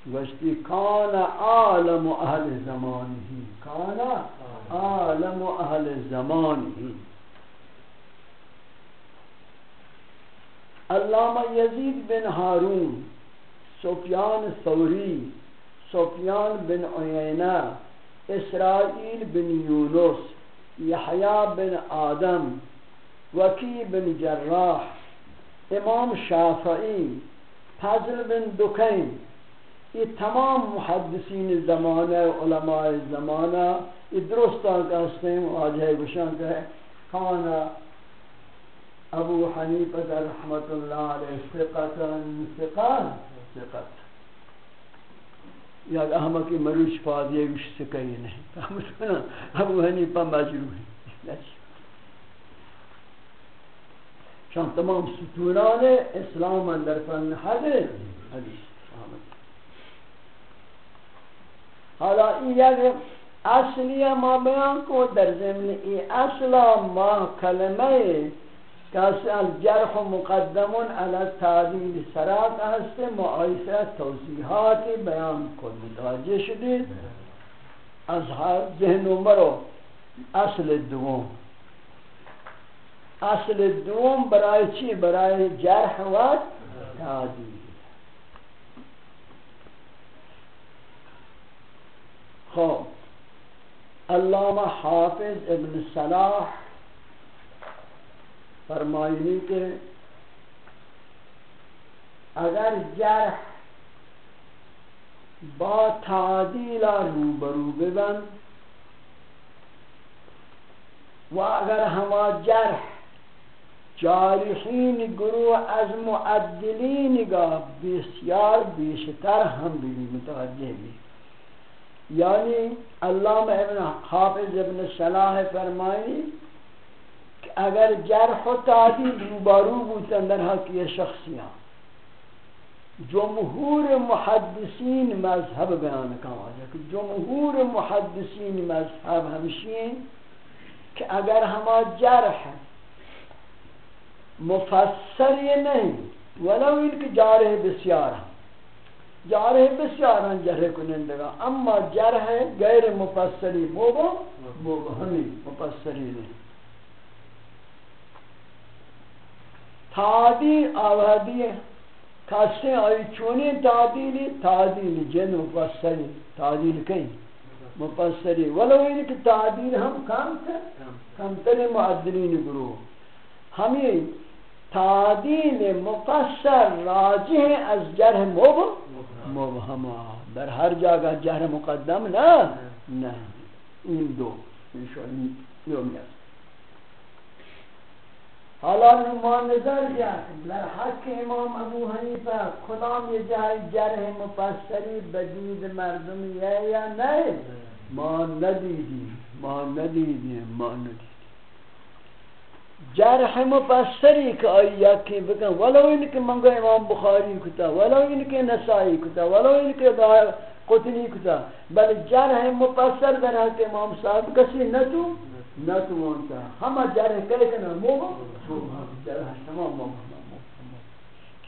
گوشتی، کان عالم اہل زمان ہی کان عالم اہل زمان ہی علامہ یزید بن ہارون سفیان ثوری، سفیان بن عینہ، اسرائیل بن یونس، یحییٰ بن آدم، وکی بن جراح، امام شافعی، فضل بن دکین. یہ تمام محدثین زمانہ، علماء زمانہ، یہ درستان کا حسنیم واجہ گشان کا ہے کانا ابو حنیفہ رحمت اللہ علیہ ثقتا ثقان ثقت یا اہم احمقی مروش فاضی گوش سکئی نہیں۔ ابو حنیفہ مجروح ہے شان تمام ستونان اسلام اندر فن حدیث حدیث حالا این یک اصلی ما بیان کو در زمین ای اصلا ما کلمه کسی الجرح و مقدمون علی تعدیل سرات هست معایسه توضیحات بیان کن متوجه شدید؟ از ذهن مرو اصل دوم. اصل دوم برای چی؟ برای جرح و تعدیل. خب. علامہ حافظ ابن صلاح فرمائنی کہ اگر جرح با تعدیل روبرو ببن و اگر ہما جرح جارحین گروہ از معدلین گا بسیار بیشتر ہم بھی متوجہ بھی یعنی علامہ ابن حافظ ابن صلاح فرمائی اگر جرح و تعدیل روبارو بودن در حق یہ شخصیاں جمہور محدثین مذہب بیان کا واجہ کہ جمہور محدثین مذہب ہمشین کہ اگر ہما جرح مفسر یہ نہیں ولو ان کی جارح بسیار ہیں جارح بسیار جرح کنندگا اما جرح غیر مفسری موبا موبا ہمیں مفسری نہیں تعدیل آوہدی کسے آئی چونی تعدیلی تعدیل جن مفسری تعدیل کئی مفسری ولو ان کی تعدیل ہم کم تر کم. تر معدلین گروہ ہمیں تعدیل مفسر راجح از جرح موبا مبہما در ہر جگہ جہر مقدم نہ نہ این دو. حالا نمان نظر جاک در حق امام ابو حنیفہ کلام یہ جہر جرح مفسری بدید مردم یہ یا نہیں ما ندیدی ما ندیدی ما ندیدی جرح مفسری کہ آیا کہ بکن ولو ان کے منگو امام بخاری کتا، ولو ان کے نسائی کتا، ولو ان کے قطنی کتا. بل جرح مفسر در حق امام صاحب کسی نتو؟ نتو مانتا ہما جرح کہے کنا موما جرح تمام موما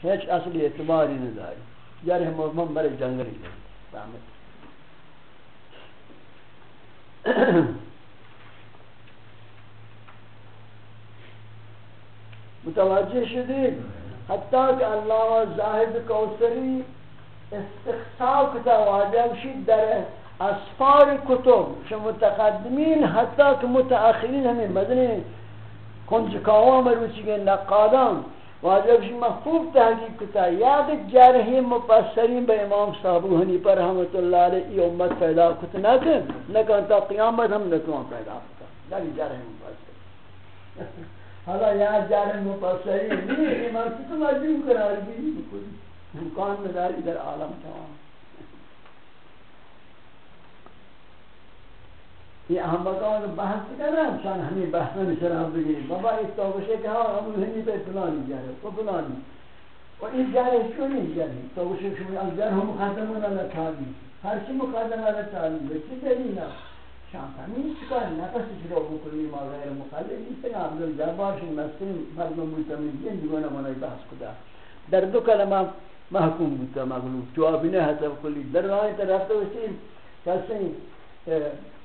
ہیچ اصلی اعتباری نداری. جرح موما برے جنگری رحمت. متوجہ شدید حتیٰ کہ اللہ و زاہد کوسری استخصاق کتا واجب شید در اسفار کتب شو متقدمین حتیٰ کہ متاخرین ہمیں مدنی کنج کاوام روچی گئے نقادان. واجب شید محفوظ تحقیق کتا. یاد جرحی مپسرین بے امام صاحبو حنی پر رحمت اللہ علیہ ای امت پیدا کتا نکن. نکن تا قیامت ہم نتوان پیدا کتا. در جرحی مپسرین حالا یہاں جانے مفسری نہیں ہے ایمان سے تو مجموع قرار گیری بکنی امکان مداری در عالم تمام. این احمقان بحث کردن چون همین بحث نمیشه هم بگیریم بابا ایستا باشه که ها همون همی به فلانی جره و فلانی. و این جره چون این جره تا شما از جره هم مقدمون علا تعلیم هرچی مقدم علا تعلیم به چی دلیل هم شامتنی چکار نفسی چرا بکنی ما غیر مقلد نیست که عبدالجبار شما مسکن مردم متمیزین نہ منای بحث کده. در دو کلمه محکوم بودتا مغلوب جوابی نه حتی کلی در راه طرف داشتیم. کسی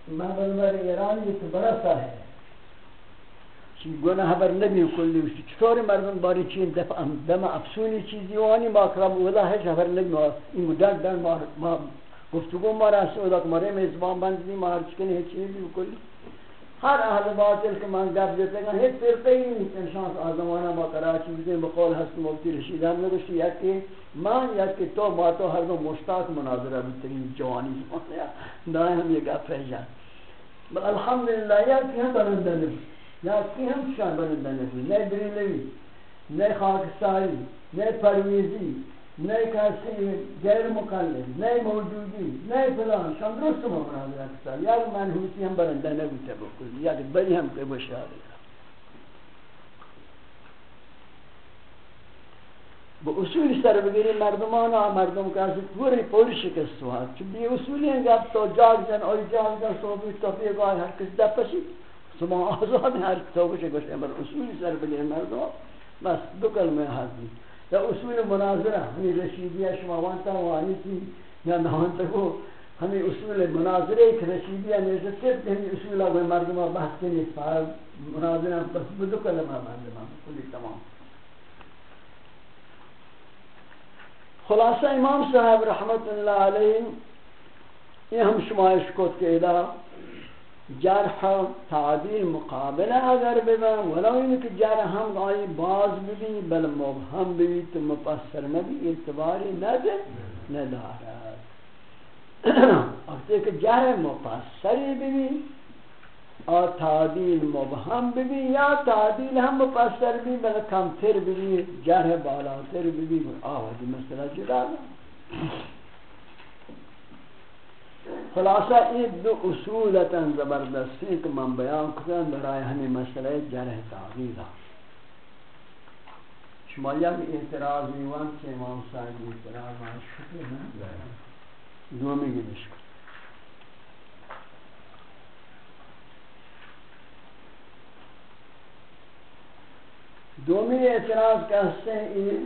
اسی کسی محمد ایرانی که بڑا صاحب چی گناه بر نبی کلی وشی چطور مردم باری چی دفع دم افسونی چیزی وانی ما کرم ولا هیچ خبر نبی این مدت در ما گفتگو ما را سودا که مریم ازبان بندی، ما هر چکنی هیچ چیزی بکلی ہر اہل باطل کہ من گپ دیتے ہیں ہیچ فرقے ہی نہیں انشان آزمانہ ما کراچی بزن بقول حسن مفتی رشید ہم نے گوشتی یک کہ من یک کہ تو ما تو ہر دو مشتاق مناظرہ بترین جوانی زمانہ دائیں ہم یہ گپ ہے جان بل الحمدللہ یا کی ہم برندہ نبی یک کہ ہم شان برندہ نبی نئے بریلوی نئے خاکستاری نئے پرویزی نئے کسی غیر مقلد نئے موجودی نئے فلان شان درست ما مناظرہ یا منحوسی ہم برندہ نبوتا بکل یا بلی ہم کے بشاری با اصول سر بگیری مردمان و مردم کسی پوری پوری شکست ہوا چون بی اصولی ہیں گب تو جاگ جن اور جاگ جن صوبی تفیق گاہ ہر کس دب پسی سما آزاد ہیں ہر تو بشک بشک اصولی سر بگیری مردم بس دو کلمہ حاضر یا اصول مناظرہ ہمیں رشیدیہ شما وانتا وانی تھی یا نوانتا کو ہمیں اصول مناظرہ ایک رشیدیہ نیزت کرتے ہمیں اصول آگوی مردمہ بحث کے لیے فارم مناظرہ بس بدو کلمہ مردمہ کلی تمام خلاصہ امام صاحب رحمت اللہ علیہ، یہ ہم شمایش کو تیدا جرح تعدیل مقابلہ اگر ببا، ولو انکہ جرح ہم آئی باز بھی بل مبہم بھی تو مپسر مبی اعتباری ندے ندارد۔ وقتی کہ جرح مپسری بھی اور تعدیل مبہم بھی یا تعدیل ہم مپسر بھی بل کم تر بھی، جرح بالا تر بھی آوازی مسئلہ جدا ہے۔ خلاصہ یہ دو اصولتا زبردستی کہ من بیان کرن برای ہمیں مسئلہ جرح تعویلہ شما یک اعتراض میوان کہ امام صاحب اعتراض آش کتے نا دو میں گلش دومی اعتراض کہتے ہیں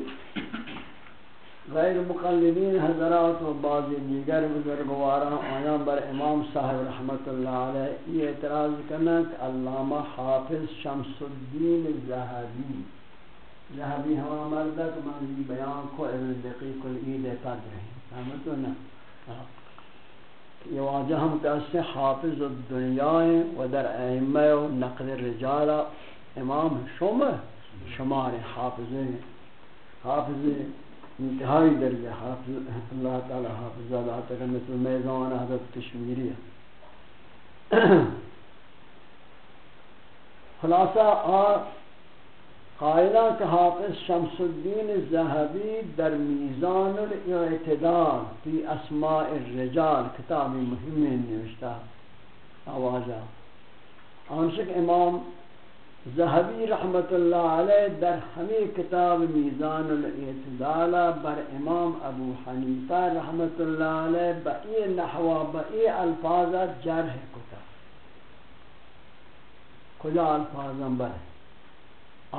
غیر مقلدین، حضرات و بعض دیگر بزرگواران، آیان بر امام صاحب رحمت اللہ علیہ، یہ اعتراض کرنا کہ علامہ حافظ شمس الدین زہبی زہبی ہوا مردہ کہ من بیان کو ابن دقیق العید پد رہے ہیں سامتو نا؟ یہ واجہ ہم کہتے ہیں، حافظ الدنیا و در ائمہ و نقل الرجال امام شمع شمار حافظ حافظ انتہائی درجہ حافظ، اللہ تعالی حافظ اللہ تعالی مثل میزان حضرت کشمیری خلاصہ، آ، قائلہ کہ حافظ شمس الدین الزہبی در میزان الاعتدال فی اسماء الرجال، کتابی مہمی نوشتہ آوازہ آنشک امام زہبی رحمت اللہ علیہ در ہمیں کتاب میزان الاعتدال بر امام ابو حنیفہ رحمت اللہ علیہ بئی نحو بئی الفاظ جرح کتا کجا الفاظ بر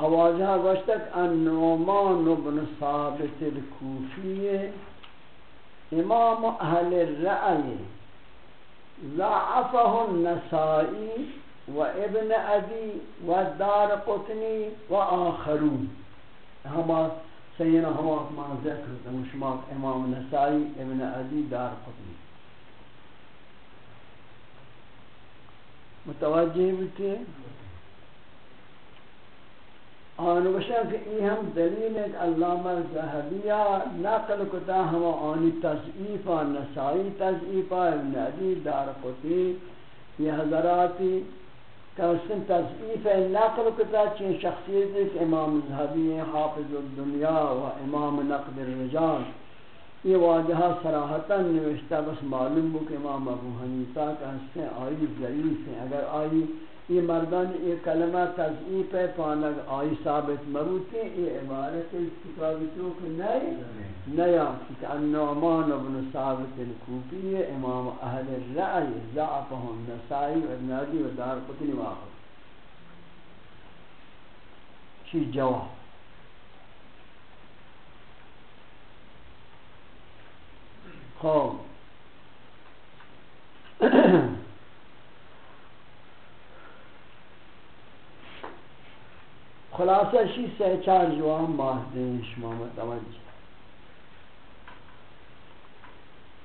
آوازہ ہاں گوشتک ان نومان بن ثابت الکوفی امام اہل الرعی ضعفه النسائی و ابن ابی و دار قطنی و آخرون. ہما سینا ہما ما ذکر کرتا شما امام نسائی، ابن ابی دار قطنی. متوجہ بتے آن وشن کہ یہ ہم دلیل ہے علامہ زہبیہ نقل کتا ہم آنی تضعیفہ نسائی تضعیفہ ابن ابی دار قطنی. یہ حضراتی کہ تضعیف نقل کتا چین شخصیت ایک امام ذہبی حافظ الدنیا و امام نقد الرجال یہ واجہ صراحتا نوشتہ، بس معلوم ہو کہ امام ابو حنیفہ کا حسن آئی ضعیف ہیں۔ اگر آئی یہ مردان یہ کلمہ تضعیف ہے پانک آئی ثابت مروتی یہ عبارت اس کتابی تو کہ نئے، نیا کہ النعمان ابن ثابت الکوفی امام اہل الرعی ضعفهم نسائی و ابنادی و دار قطنی واقع۔ چی جواب؟ خوب خلاصہ شی سے چار جواب باہر دیں شما متوجہ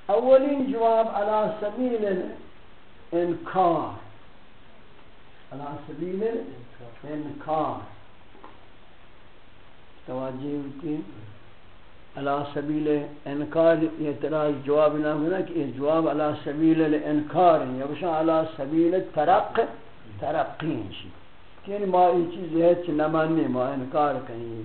اولین جواب على سبیل الانکار. على سبیل الانکار. توجہ ہوتی على سبیل انکار اعتراض جواب نہ ہونا کہ جواب على سبیل الانکار. ہے یا على سبیل ترق ترقین شی کہ ما یہ چیز ہے کہ نہ ماننے ما انکار کریں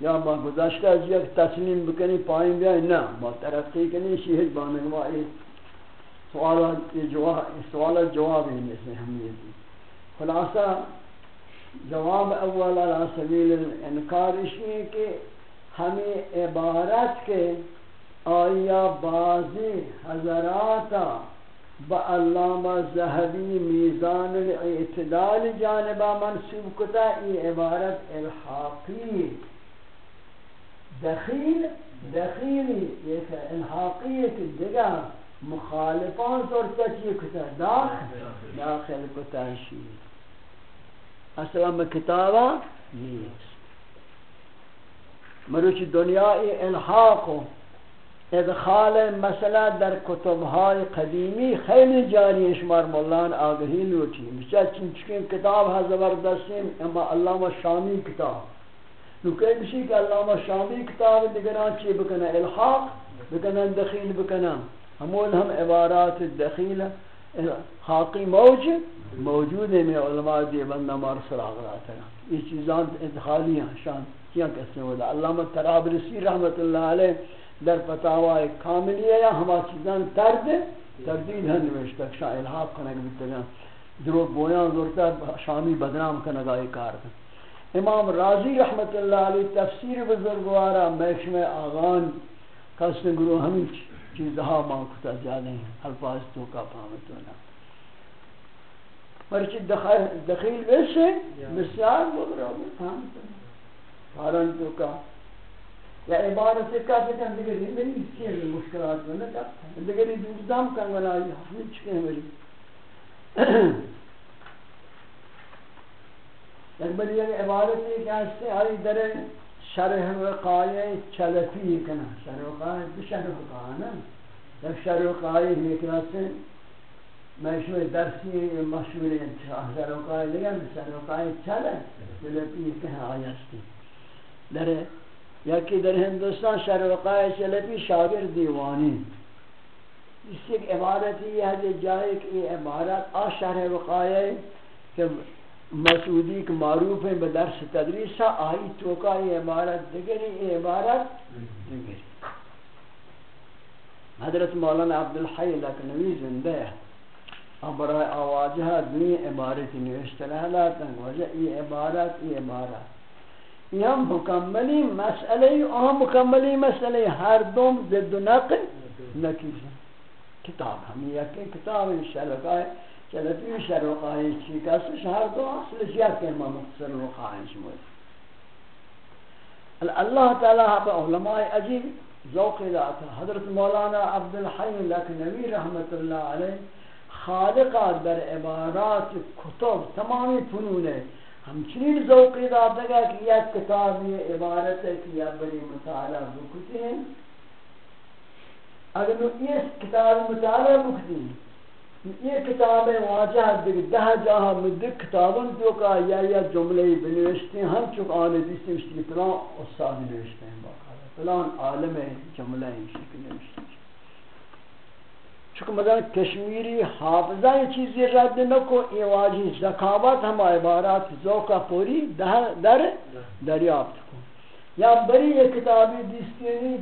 یا ما گزشتہ از یک تسلیم بکنی پائیں بیا نہ ما ترقی کنی شیخ بانے ما یہ سوالات جواب سوالات جواب ہیں میں سے ہم یہ خلاصہ جواب اول علی سبیل الانکار ہے کہ ہمیں عبارت کے آیا بعضی حضراتا با علامہ زہبی میزان الاعتدال جانبا منصوب کتا ای عبارت الحاقی. دخیل، دخیلی ایک الحاقی کی جگہ مخالفان طور تچی کتا؟ داخل داخل کتا شید اصلا میں کتابہ نیست. مروچ دنیا الحاق. ادخال مسئلہ در کتبهای قدیمی خیلی جاری شمار مولان آگهی لوٹی بچہ چنچکین کتاب ہے زبردستیم، اما علامہ شامی کتاب. نوکے بشی کہ علامہ شامی کتاب دیگران چی بکنا الحاق بکنا دخیل بکنا ہمون ہم عبارات دخیل، حاقی موجود موجود ہے میں علماء دیبند مار سراغ رہا تھا یہ چیزان ادخالی ہیں شان کیا کس نے ہوتا علامہ ترابرسی رحمت اللہ علیہ در فتاوی کاملیه یا ہما چیزان ترد تردید ہن نوشتا شاہ الحاق کنگ بیتگا درو بویان زورتا شامی بدنام کنگائی کار کن امام راضی رحمت اللہ علیہ تفسیر بزرگوارا محشم آغان کسن گروہ ہمیں چیزہا مانکتا جانے ہیں الفاظ تو کا پامتونا مرچی دخیل ویسے بسیار رہا ہوں پامتونا پارن تو کا یا عبارت سے کہتے ہیں دیگر نہیں میری اس کی مشکلات میں نہ کہتا ہے دیگر یہ دوزدام کن گنا آئی ہمیں چکے ہیں میری ایک بلی ایک عبارت ہے کہ اس سے آئی در شرح وقایہ چلفی کنا شرح وقایہ بشرح وقایہ نا جب شرح وقایہ لیکن اس سے میں شوئے درسی مشہور ہے شرح وقایہ لیکن شرح وقایہ چلے چلفی کنا آئی اس کی در یا کہ در ہندوستان شرح وقائع چلتی شاگر دیوانی. اس ایک عبارت یہ ہے جائے کہ یہ عبارت آ شرح وقائع کہ مسعودی کے معروف ہیں بدرس تدریس آئی توکا یہ عبارت دگری یہ عبارت دگری حضرت مولانا عبدالحی لکنوی زندہ ہے۔ ہاں، اب برای آواجہ دنی عبارت نوشتر حالات وجہ یہ عبارت یہ عبارت۔ یہ مکملی مسئلہ اور مکملی مسئلہ ہر دوم ضد و نقل نکیز کتاب ہم یہ کہ کتاب شرقہ چلتی شرقہ چی کا ہر دو اصل کیا کہ مختصر وقائع شمول اللہ تعالی علماء عجیب ذوق ذات، حضرت مولانا عبد الحی لکنوی رحمت اللہ علیہ، خالقہ در عبارات، کتب، تمامی فنون ہے ہمچنین ذوقی داتا گا کہ یہ کتاب یہ عبارت ہے کہ یہ بڑی مطالعہ بکتی ہیں۔ اگر نو یہ کتاب مطالعہ بکتی یہ کتاب واجہ دیکھ دہ جاہا مدک کتابن تو کا یا یا جملے بنوشتے ہیں، ہم چک آنے دیستے ہیں پلان استاد نوشتے ہیں، باقاعدہ پلان عالم جملے شکل نوشتے ہیں۔ چونکہ مثلا کشمیری حافظہ یہ چیزی رد نکو یہ واجی زکاوت ہم عبارات ذوقہ پوری در دریافت کو۔ یا بری یہ کتابی دیستینی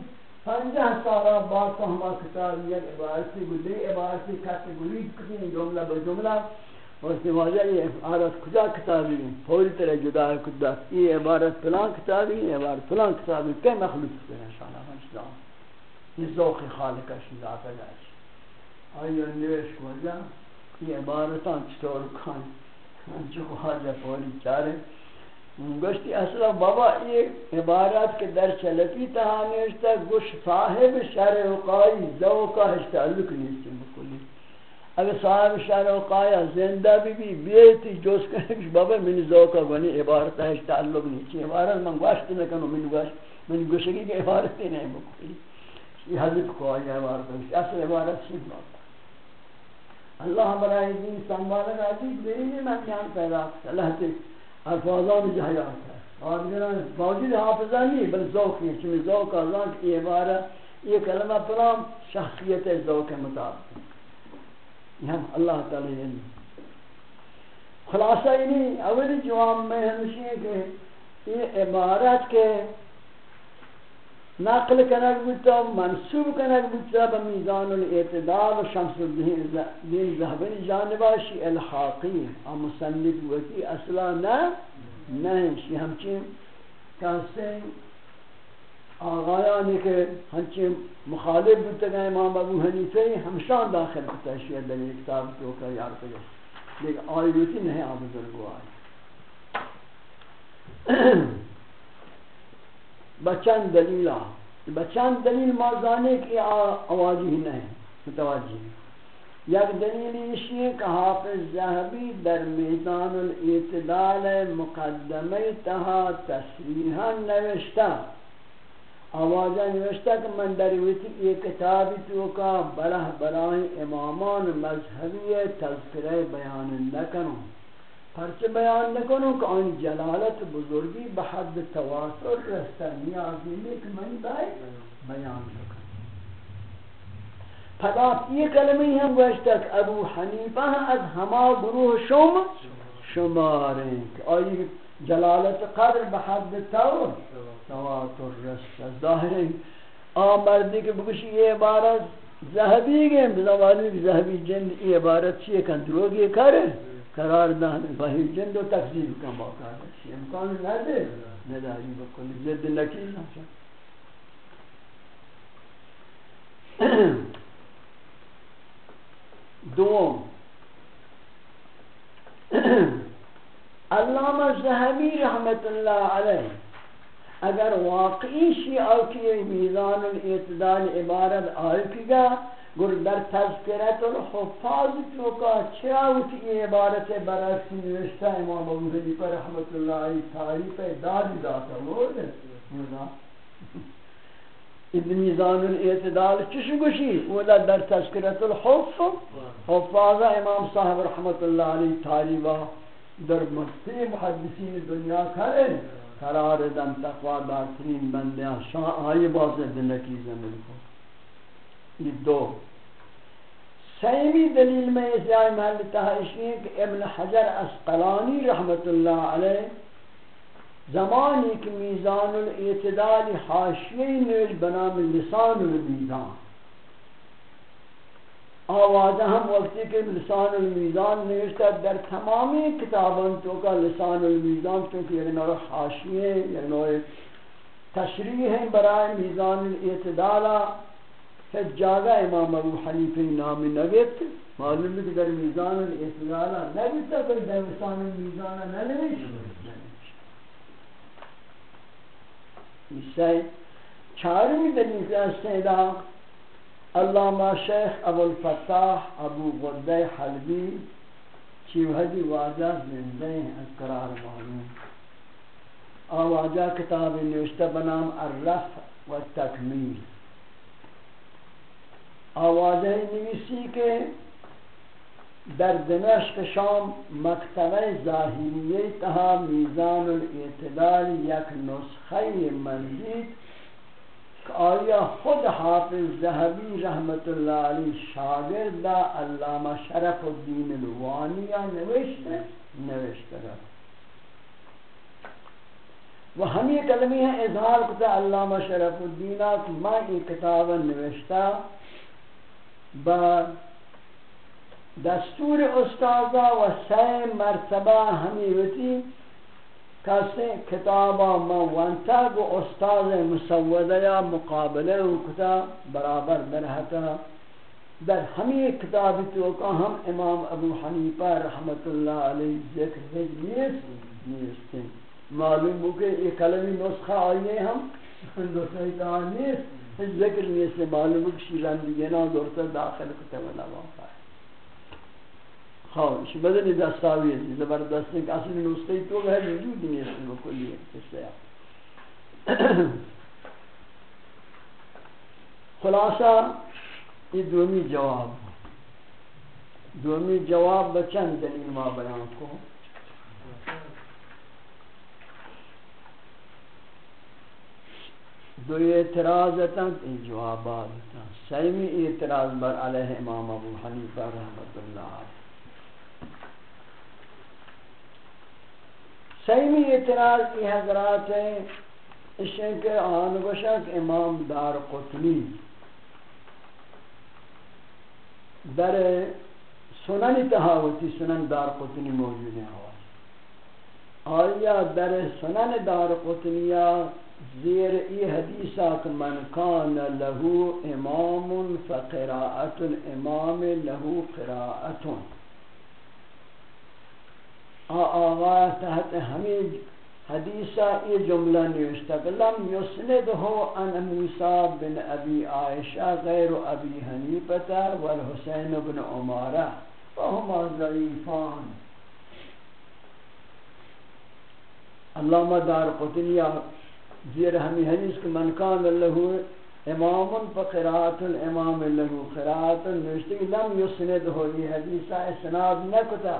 پنجہ سالہ بعد تو ہما کتاب یک عبارتی گلی، عبارتی کت گلی کتنی جملہ بجملہ اور وقتی واجہ یہ عبارت کجا کتابی ہیں پوری طرح جدا ہے کجا یہ عبارت پلان کتابی ہے عبارت پلان کتابی، کئی مخلوق سے ہیں شانا ہمشدان یہ ذوق خالق شیزات جائش آئیو نویش کو جا یہ عبارتان چطور کھائیں جو واجہ پوری چارے گوشتی اصلا بابا یہ عبارت کے در چلتی تہانیشتا گوش صاحب شرع وقائی ذوقہ اشتعلق نہیں سے مکلی اگر صاحب شرع وقایا زندہ بھی بھی بیتی جوز کرنے بابا من ذوقہ بنی عبارت ہے تعلق نہیں چی عبارت من گوشت نکنو من گوشت من گوشگی کی عبارت ہی نہیں مکلی یہ حضرت کو آئی عبارت ہے اصل عبارت سید بابا اللہ برای دین سنبھالا گا عزیز میری نہیں من جان پیدا اللہ تے الفاظان جہیات ہے۔ اور باوجود حافظہ نہیں بل ذوق ہے چمی ذوق اللہ کی عبارت، یہ کلمہ پرام شخصیت ذوق مطابق یہ ہم اللہ تعالی علم خلاصہ ہی نہیں، اولی جواب میں ہمشی ہے کہ یہ عبارت کے نقل کنک بودتا منصوب کنک بودتا بمیزان الاعتدال و شمس الدین زہبنی جانباشی، الحاقی ہم مسند وکی اصلا نہ نہیں شی ہمچین کہتے آغایانی کہ ہمچین مخالف بودتا گئے امام ابو حنیفے ہمشان داخل بودتا شیئر دلیل کتاب تو کر یار پگے لیکن آئی بیتی نہیں آب آئی بچند دلیلہ بچند دلیل مازانے کی آوازی ہی نہیں، متوجہ یک دلیل یہ کہ حافظ ذہبی در میدان الاعتدال مقدمه تہا تصریحا نوشتا آوازہ نوشتا کہ من در ویتی یہ کتابی تو کا بلہ بلہ امامان مذہبی تذکرہ بیان نکنوں پرچه بیان نکنو که آن جلالت بزرگی به حد تواتر رسته نیازی نیست من باید بیان نکنم. پدا یہ کلمه هم گوشتا که ابو حنیفه از همه گروه شما شماریں که آئی جلالت قدر به حد تواتر رسته ظاهر آمردی که بگوشی یہ عبارت ذهبی گئے بزمانی ذهبی جن یہ عبارت چیئے کن دروگی کرے قرار دان بہی جن و تکذیب کا موقع ہے امکان نہ دے نداری بکل زد نکیل نہ دوم. علامہ زہبی رحمت اللہ علیہ اگر واقعی شیعہ کی میزان الاعتدال عبارت آئے کی گا گر در تذکرت الحفاظ تو کا چراوت یہ عبارت برعکس نوشتہ امام ابو حنیفہ رحمۃ اللہ علیہ تعریف دادی داتا وہ ہے ابن میزان الاعتدال چش گوشی وہ در تذکرت الحف، حفاظ امام صاحب رحمۃ اللہ علیہ تعریف در مفتی محدثین دنیا کرے قرار دن تقوا دارترین بندیاں شاہ آئی باز دنکی زمین کو یہ دو. سیمی دلیل میں اس جائے محل تحاشی کہ ابن حجر اسقلانی رحمت اللہ علیہ زمانی کی میزان الاعتدال حاشیی نیج بنام لسان المیزان آوازہ ہم وقتی کہ لسان المیزان نوشتا در تمامی کتابان تو کا لسان المیزان چونکہ یک نوع حاشیے یک نوع تشریح ہیں برای میزان الاعتدالہ جاگہ امام ابو حنیفی نامی نگیت معلوم ہے کہ در میزان الاعتدالہ نگیتا کہ در میزان المیزانہ نلویش اسے چارمی دلیل سے استعدا علامہ شیخ ابو الفتاح ابو غدہ حلبی چیوہدی واجہ زندہ ہیں، از قرار معلوم۔ آواجہ کتاب نوشتہ بنام الرفع و تکمیل۔ آوازہ نویسی کے در دمشق شام مکتبہ ظاہریہ تہا میزان الاعتدال یک نسخہ مزید آیا خود حافظ ذہبی رحمت اللہ علیہ شاگرد علامہ شرف الدین الوانیہ نوشت نوشت رہا وہ ہمیں کلمی ہیں اظہار کتا علامہ شرف الدینہ کہ میں ایک کتاب نوشتہ با دستور استاذا و سی مرتبہ ہمی وتی کسی کتابا من وانتگ و استاذ مسوده یا مقابله و کتا برابر برحتا در ہمی کتابی تو کہ ہم امام ابو حنیفہ رحمت اللہ علیہ ذکر نیست نیست. معلوم ہو کہ یہ کلمی نسخہ آئیے ہم، دوسرے کہا نیست. ذکر نیست، معلوم ہو کہ شیلان دیگنا دورتا داخل کتاب نوافا خواه اش بدن دستاویز زبردست که اصل نسخه تو به وجود نیست بکلی خلاصہ یہ دومی جواب. دومی جواب بچند دلیل ما بیان کو دو اعتراض تن این جوابات. سیمی اعتراض بر علیہ امام ابو حنیفہ رحمت اللہ علیہ سیمی اعتراض کی حضرات ہیں اشیاء کے آن بشک امام دار قطنی در سنن تحاوتی سنن دار قطنی موجود ہیں۔ آیا در سنن دار قطنیہ زیر ای حدیثات، من کان له امام فقراءت الامام له قراءت آغا تحت ہمیں حدیثہ یہ جملہ نیوشتا لم یسندہ ان موسیٰ بن ابی عائشہ غیر ابی حنیفتا والحسین بن عمارہ وہما ضعیفان. علامہ دار قطنیہ زیر ہمیں حدیث کے من کان اللہ امام فقرات الامام له قرات نوشتے لم یسندہ یہ حدیثہ اسناد نکتا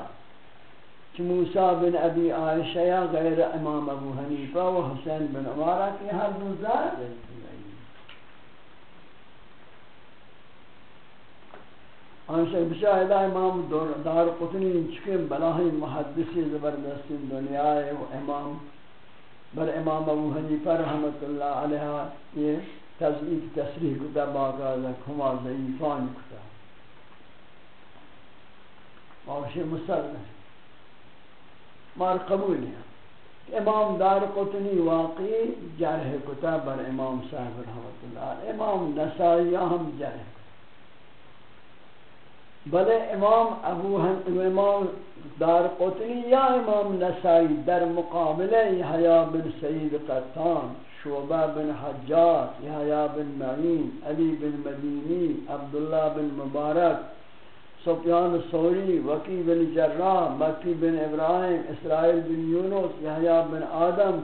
کہ موسیٰ بن ابی عائشہ یا غیر امام ابو حنیفہ و حسین بن عمارہ کی ہر دو ذات آنشا بشاہدہ امام دار قطنی چکے بلاہی محدثی زبردستی دنیا ہے و امام بر امام ابو حنیفہ رحمت اللہ علیہ یہ تذلیق تصریح کتا باقا کھما، ضعیفان کتا۔ آنشا مسلم مار قبول ہے۔ امام دار قطنی واقعی جرح کتا بر امام صاحب رحمت اللہ امام نسائی ہم جرح بلے امام ابو امام دار قطنی یا امام نسائی در مقابلہ یحییٰ بن سعید قطان، شعبہ بن حجات یحییٰ بن معین، علی بن مدینی، عبداللہ بن مبارک سفیان سوری، وکی بن جراح، مکی بن ابراہیم، اسرائیل بن یونس یحییٰ بن آدم.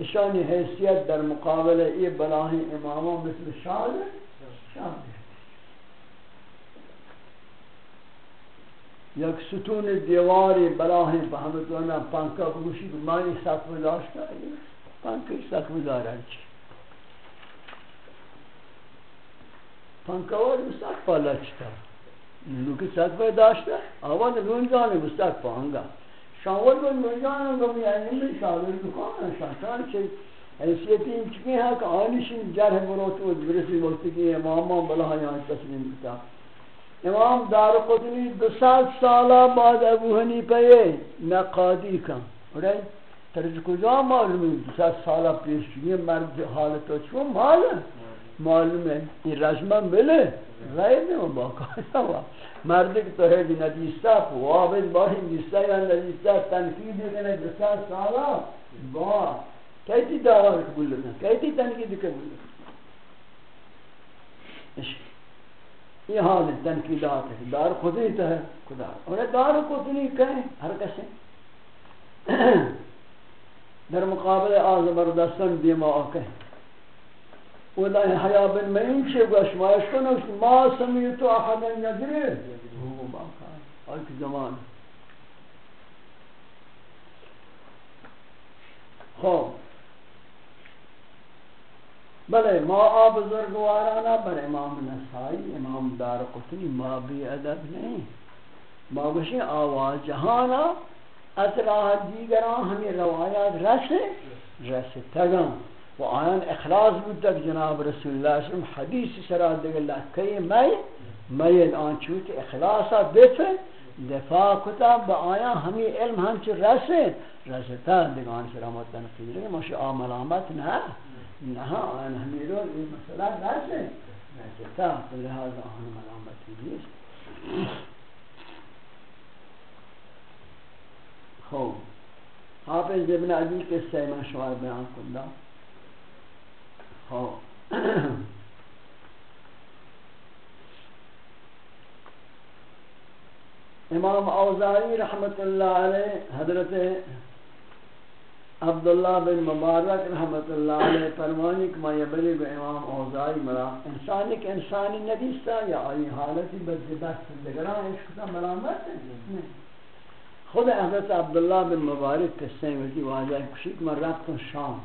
اشانی حیثیت در مقابل ای بلاہی اماموں مثل شاد شاد یک ستون دیواری بلاہی بہمتوانا پانکا بگوشی بمانی سقف داشتا ہے، پانکا سقف دارا چی پانکا واری سقف لچتا ہے لوکی سقف داشته آواز گنجانه بستک پاهنگا شاول بن گنجانه گم یعنی من شاول دکانه شانتان چه حیثیتی این چکی ہے کہ آنشین جرح بروت و برسی وقتی کہ امامان بلا یہاں تسلیم کتا امام دار قدنی دو سات سالہ بعد ابو حنیفہ نقادی کن رہی ترج کجا معلومی دو سات سالہ پیش چکی مرد حالتو چون معلوم معلوم ہے. یہ رجمہ ملے غیر نہیں باقاعدہ ہوا مرد کی تو ہے ندیستہ وابد باہی ندیستہ یا ندیستہ تنقید کرنے دسا سالا. با. کیتی دعوی قبول لکھنا کیتی تنقید قبول لکھنا یہ حال تنقیدات ہے. دار خود ہی تو ہے. خدا. اور دار کو تو نہیں کہیں. ہر کسے در مقابل آز بردستان دیما آکے. ولا حيا بن معين شيء باش ما يشكونه ما سمعت احدا يدري. هو ما كان. هاي زمان. خب. بلے ما آب بزرگوارانا بر امام نسائی امام دار قطنی، ما بھی ادب نہیں. ما بشی آواز جہانا، اطلاع دیگران ہمیں روایات رسے رسے تگم و آیان اخلاص بود در جناب رسول اللہ صلی اللہ علیہ وسلم حدیث سرا دیگر لکه می مید آن چوت اخلاصا بفه دفاع کتا با آیا ہمی علم ہم چی رسے رستا دیگان سلامت تنقید رہے ماشی آمل آمد نہ نہ آن ہمی رو یہ مسئلہ رسے رستا لہذا آن ملامتی نیست. خوب حافظ ابن عزیز قصہ میں شوار بیان کندہ خوب امام اوزائی رحمت اللہ علیہ، حضرت عبداللہ بن مبارک رحمت اللہ علیہ فرمانی کہ میں یبلی بے امام اوزائی مرا، انسانی کہ انسانی نبیستا یا آئی حالتی بدبست دگران عشق کا ملامت ہے خود حضرت عبداللہ بن مبارک قصے میں تھی واجہ کشید من رفت شام۔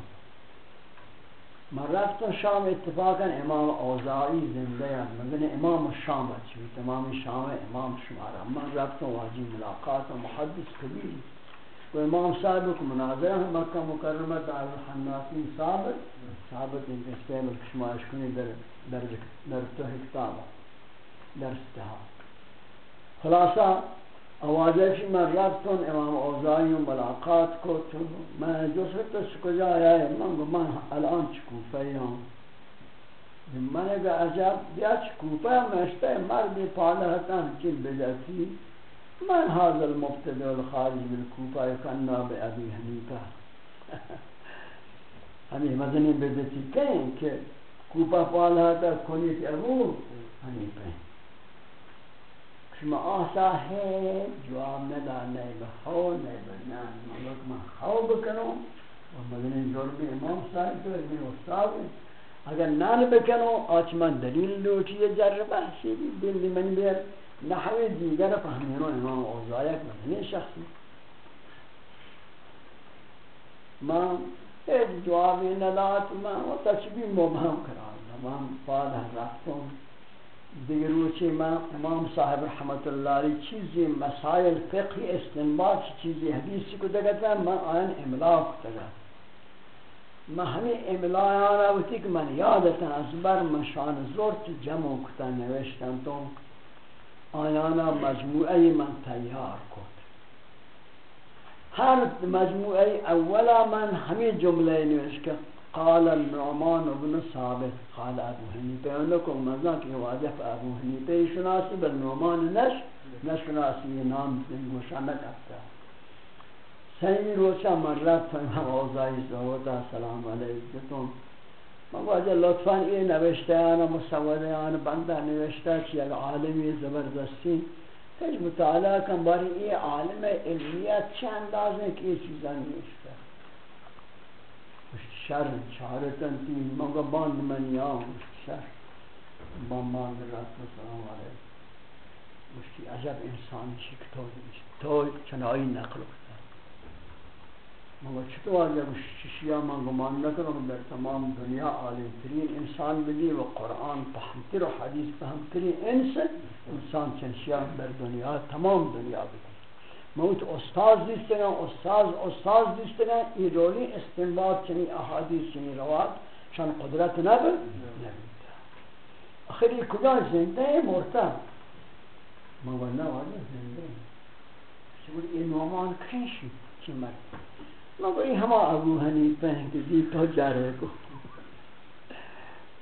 من رفتم شام اتفاقا امام اوزاعی زنده ہے مدن امام شام چوی تمام شام امام شمارا من رفتم واجی ملاقات و محدث کبیر. و امام صاحب کو مناظرہ ہے مکہ مکرمہ دار الحناسی ثابت ثابت ان استعمال کشماش کنی در در در تو کتابہ در استحا خلاصہ آوازش من رفتن امام اوزائی و ملاقات کو تو میں جو سکتا سکجا آیا ہے، من گو من الان چکوفه ہوں۔ من اگه عجب بیا چکوفه مشته مردی پالهتا چین بجاتی۔ من هذا المبتدع الخارج بالکوفه کنا به ابی حنیفه ہمیں مدنی بدتی کہیں کہ کوپا پالهتا کنیت ابو حنیفه شما آسا ہے، جواب ندا نہیں بخو نہیں بنان ملک من خو بکنو و مدنی جرمی امام صاحب تو ابن استاد اگر نان بکنو آچ من دلیل لوٹی جربہ سیدی دل دی من بیر نحوی دیگر فهمینو امام اوزایک مدنی شخصی من ایک جوابی ندات من و تشبیح مبهم کران من فادہ رفتم دیگر روچی من امام صاحب رحمت اللہ علیہ چیزی مسائل فقہی استنباط چیزی حدیثی کو دگتا من آئین املا کو دگا من ہمیں املا آنا ہوتی کہ من یادتا از بر من شان زورت جمع کتا نوشتن تو آیانا مجموعی من تیار کت ہر مجموعی اولا من ہمیں جملے نوشت قال النعمان بن ثابت، قال ابو حنیفه انکم مزان کہ واجب ابو حنیفه شناسی، بل نعمان نش نشناسی نام گوشا نکتا سیمی روچا مرت فهم اوزائی زهوتا سلام علیکتون من واجه جی، لطفا یہ نوشته آنا مسوده آنا بنده نوشته چی اگر عالمی زبردستی تیج مطالعه کن، باری یہ عالم علمیت چه اندازه که یہ چیزا نوشته شر چارتن تی مگا باند من یا شر۔ بام باند رات سلام علیکم۔ مشتی عجب انسان چی تو تو چنایی نقل کرد مگا چطور آجا شیعه من گمان نکنم در تمام دنیا عالم ترین انسان بدی و قرآن فهمتر و حدیث فهمترین انسان انسان چن شیعه در دنیا، تمام دنیا بدی موت استاد دیستگا استاد استاد دیستگا این رولی استنباط چنی احادیث چنی روات شان قدرت نبه آخری کجا زنده مرتب ما ورنه واجه زنده شکر این نومان کنشی چی مرد؟ ما بایی همه ابو حنیفه ہیں کہ زی تو کو.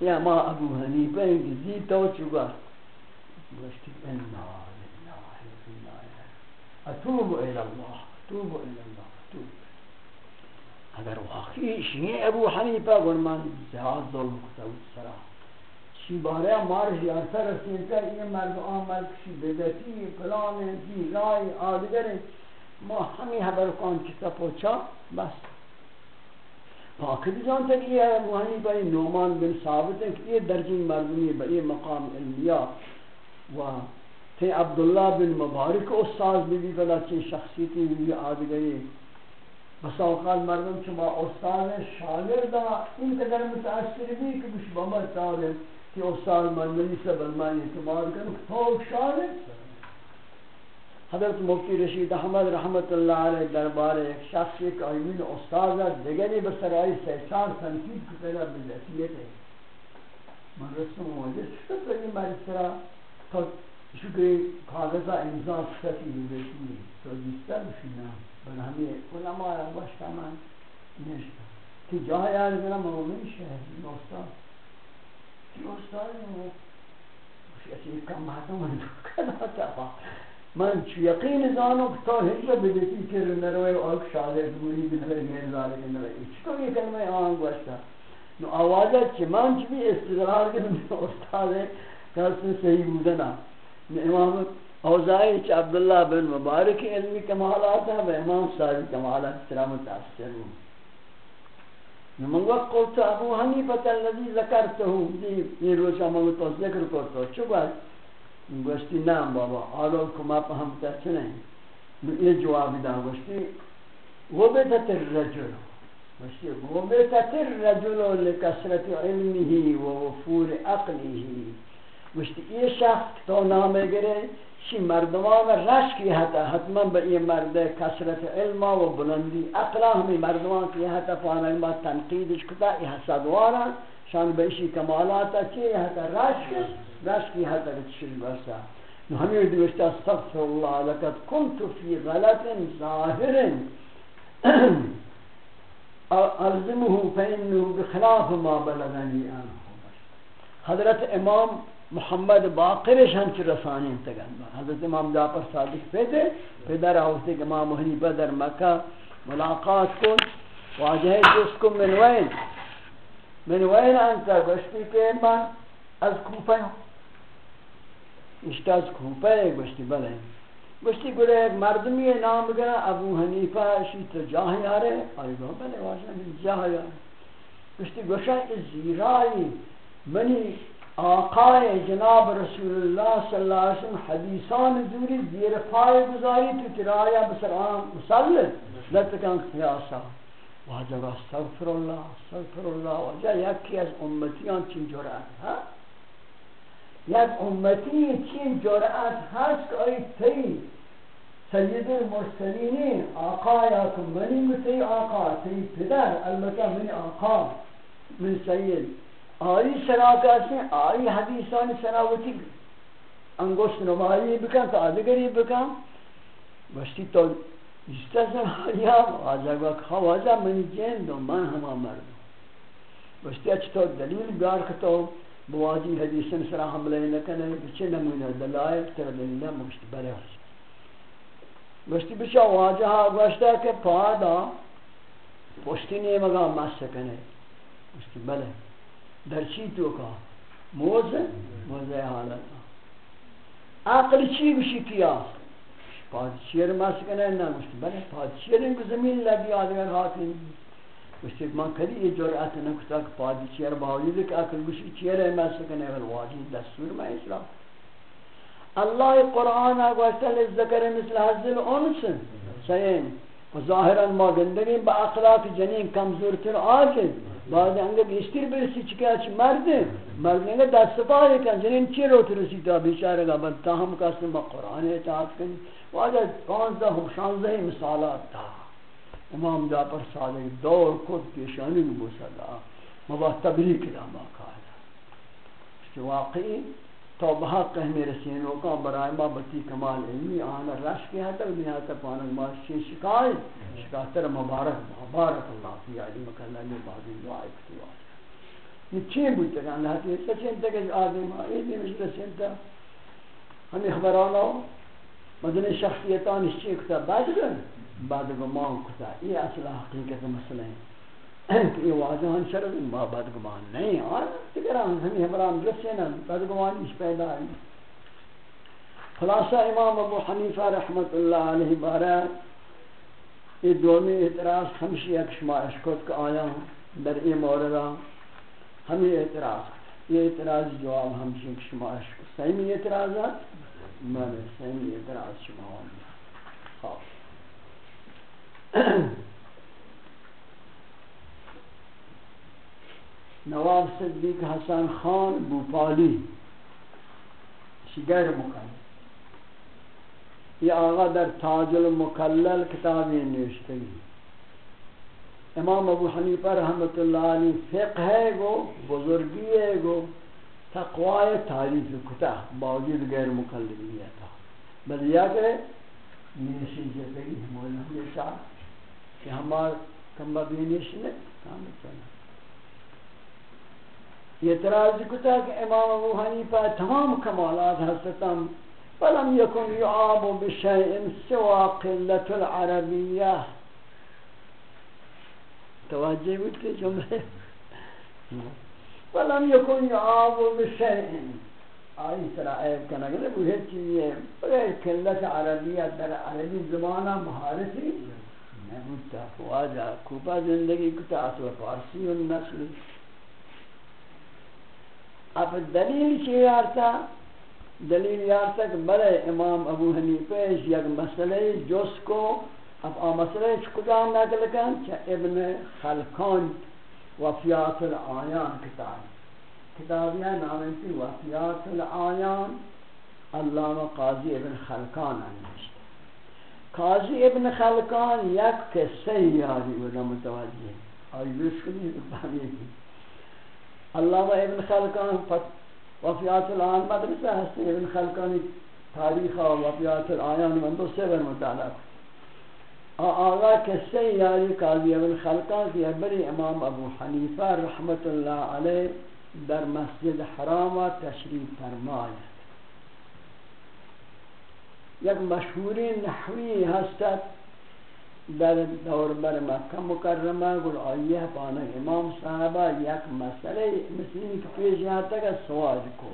یا ما ابو حنیفه ہیں کہ زی تو چگا گوشتی انا اتوب الى الله اتوب الى الله اتوب اگر واقعی شیعه ابو حنیفه گر من زیاد ظلم بود سرا چی باره مار زیادتر رسید که این مرد آمد کشی بدتی فلان دی رای آدگر. ما همی حبر کن کتا پوچا بس. پاکدی جان تک یہ ابو حنیفه نومان بن ثابت ہے کہ یہ درجی مردمی بئی مقام علمیہ و تے عبداللہ بن مبارک استاد بھی بلا چی شخصیتی بھی آدگئی بس اوقات مردم چما استاد شاگرد این قدر متاثر بھی کہ کچھ بابا چاہے کہ استاد مندلی سے بلمانی اعتماد کرن فوق ہاں شاگرد۔ حضرت مفتی رشید احمد رحمت اللہ علیہ دربار ایک شخص، ایک آئین استاد ہے دیگری بسرائی سے چار تنقید کی طرح بلحسیت ہے۔ من رسم موجود شکر تو یہ مرسرہ شکر کاغذ امضا صفت یونسی تا بیشتر بشینم برای همه علما را باشتم من نشتم که جای هر برم مومن شهر استاد. که استاد شیخی کم بعد من با من چو یقین زانو تا هیچ بدهتی که نروی آک شاهد دوری بنوی میرزاره که نروی چی چطور یک کلمه آن گوشتا نو آوازه چه من چو بی استدرار که استاد کسی صحیح بودنم امام اوزائی چ عبداللہ بن مبارک علمی کمالات ہیں، و امام صاحب کمالات سلامت متاثر ہوں من قلت ابو حنیفة الذي ذکرته دی یہ روچا من تو ذکر کرتا چو باید گوشتی نام بابا، آلو کما پہمتا چنے یہ جواب دا گوشتی غبتت الرجل۔ گوشتی غبتت الرجل لکسرت علمه و وفور عقله گوشتی یہ شخص تو نامے گرے شی مردمان رش کی حتا حتما با این مرد کسرت علم و بلندی اقلا ہمی مردمان کی حتا پانا ما تنقیدش کتا، ای حسدوانا شان با ایشی کمالاتا چی حتا رش کی رش کی حتا کتشل برسا نو ہمی دوشتا، استغفر اللہ لکت کنت فی غلط ظاہر. الزمه فإنه بخلاف ما بلغنی آنه. حضرت امام محمد باقرش ہم چی رسانی انتگان حضرت امام جعفر صادق پیدے پیدر آوستے کہ امام حنیفہ در مکہ ملاقات کو واجہ جس کو من وین من وین انتا گوشتی کہ من از کوپہ ہوں. اشتا از کوپہ ہے گوشتی بلے. گوشتی گوڑے ایک مردمی نام گرا ابو حنیفہ شیط جاہی آرے. آئی گو بلے واجہ، جاہی آرے. گوشتی گوشا زیرائی، منی آقای جناب رسول اللہ صلی اللہ علیہ وسلم حدیثان دوری زیر پائے گزاری تو چرایا بسر آن مسلط لتکن قیاسا واجب استغفر اللہ استغفر اللہ واجب یکی از امتیان چین جرعت ها؟ یک امتی چین جرعت هست که آئی تی سید المرسلینی آقا یا کن منی متی آقا، تی پدر، البته منی آقا، من سید. آئی سراکہ سے آئی حدیثان سراوتی انگوشت نمائی بکن تو آدگری بکن۔ بشتی تو جستا سر آیا آجا گوا خواجا منی جین دو، من ہما مردم۔ بشتی اچھ تو دلیل بیار کتو بواجی حدیثن سرا حملے نکنے بچے نمونہ دلائل، تر دلیلہ مشتی برے حسن بشتی بچا واجہ گوشتا کہ پادا، پشتی نیمگا مس سکنے بشتی بلے۔ در چی تو کا؟ موز؟ موز حالت. عقل چی بشی کیا؟ پادشیر مسکنه نه بله پادشیر این زمین لبی آدگر حاکم مشتی من کدی یہ جرأت نکتا کہ پادشیر باوجود کہ عقل بشی چیر مسکنه والواجی دستور میں اسلام. اللہ قرآن گوشتا للذکر مثل حضل انس سین و ظاہرا ما گندگی با اخلاق جنین کمزور تر آجز بعد انگه بیشتر برسی چکه چی مرده مرد انگه دست پای کن جنین چی رو ترسی تا بیچاره گا بل تا هم کسی با قرآن اطاعت کنی واجه پانزده هم شانزده مثالات تا. امام جا پر صادق دور کد پیشانی بو صدا ما تبریک دا ما کالا واقعی؟ تو بحق ہمیں رسین وکا برای ما بتی کمال علمی آنا رش کی حتی و نہایتا پانک ما شی شکایت، شکایتر مبارک مبارک اللہ فی علم کلا لی بعضی دعائی کتی واجہ یہ چین بودتا کہ اللہ کی سچین تک آدم آئی دی مجھ رسین تا ہمیں خبرانا مدن شخصیتان اس چین کتا بعد گن بعد گمان کتا، یہ اصل حقیقت مسئلہ ہے۔ کہ یہ واضح ہن شرط ما بدگمان نہیں اور دیگر ہم ہمیں ہمارام جسے نا، بدگمان اس پیدا ہے۔ خلاصہ امام ابو حنیفہ رحمت اللہ علیہ بارہ یہ دومی اعتراض ہمشی ایک شما اشکت کا آیا ہوں در یہ موردہ۔ ہمیں اعتراض، یہ اعتراض جواب ہمشی ایک شما اشکت سہمی اعتراضات میں نے سہمی اعتراض شما ہوں خواب نواب صدیق حسن خان بوپالی شگر مکلل یہ آغا در تاج المکلل کتابی نوشتگی. امام ابو حنیفہ رحمت اللہ علیہ فقہ ہے گو، بزرگی ہے گو، تقوی تعریف کتا، باوجود غیر مقلدیت بل یا کہ نیشی جتگی مولا ہمیشہ، کہ ہمار کم بینیش نے کام چلا۔ اعتراض کتا کہ امام ابو حنیفہ تمام کمالات حسطم فلم یکن يكن يعاب بشيء سوى قلة العربية توجه بودتے جملے۔ فلم يكن يعاب بشيء آئی سرا عیب کنا گلے وہ ہر چیز ہے بغیر قلت عربیہ در عربی زمانہ مہارتی نبوتا خواجہ کوپا زندگی کتا اصل فارسی و نسل اب دلیل چی یارتا؟ دلیل یارتا کہ بلے امام ابو حنیفہ یک مسئلہ جس کو اب آ مسئلہ کجا نقل کن چا ابن خلقان وفیات الآیان کتاب کتابیہ نام سی وفیات الآیان علامہ قاضی ابن خلقان انشت قاضی ابن خلقان یک قصہ یاری ولا متوجہ۔ آئی بسکنی فهمی کی علامہ ابن خلقان وفیات الآیان مدرسہ ہستے ابن خلقانی تاریخ و وفیات الآیان من دو سے بر مطالعہ آغا قصہ یاری قاضی ابن خلقان کی بری امام ابو حنیفہ رحمت اللہ علیہ در مسجد حرام تشریف فرماید یک مشهوری نحوی هستد در دور بر مکه مکرمه گل آیه پانا امام صاحبه یک مسئله مثل این که پیش یاد که سوال کو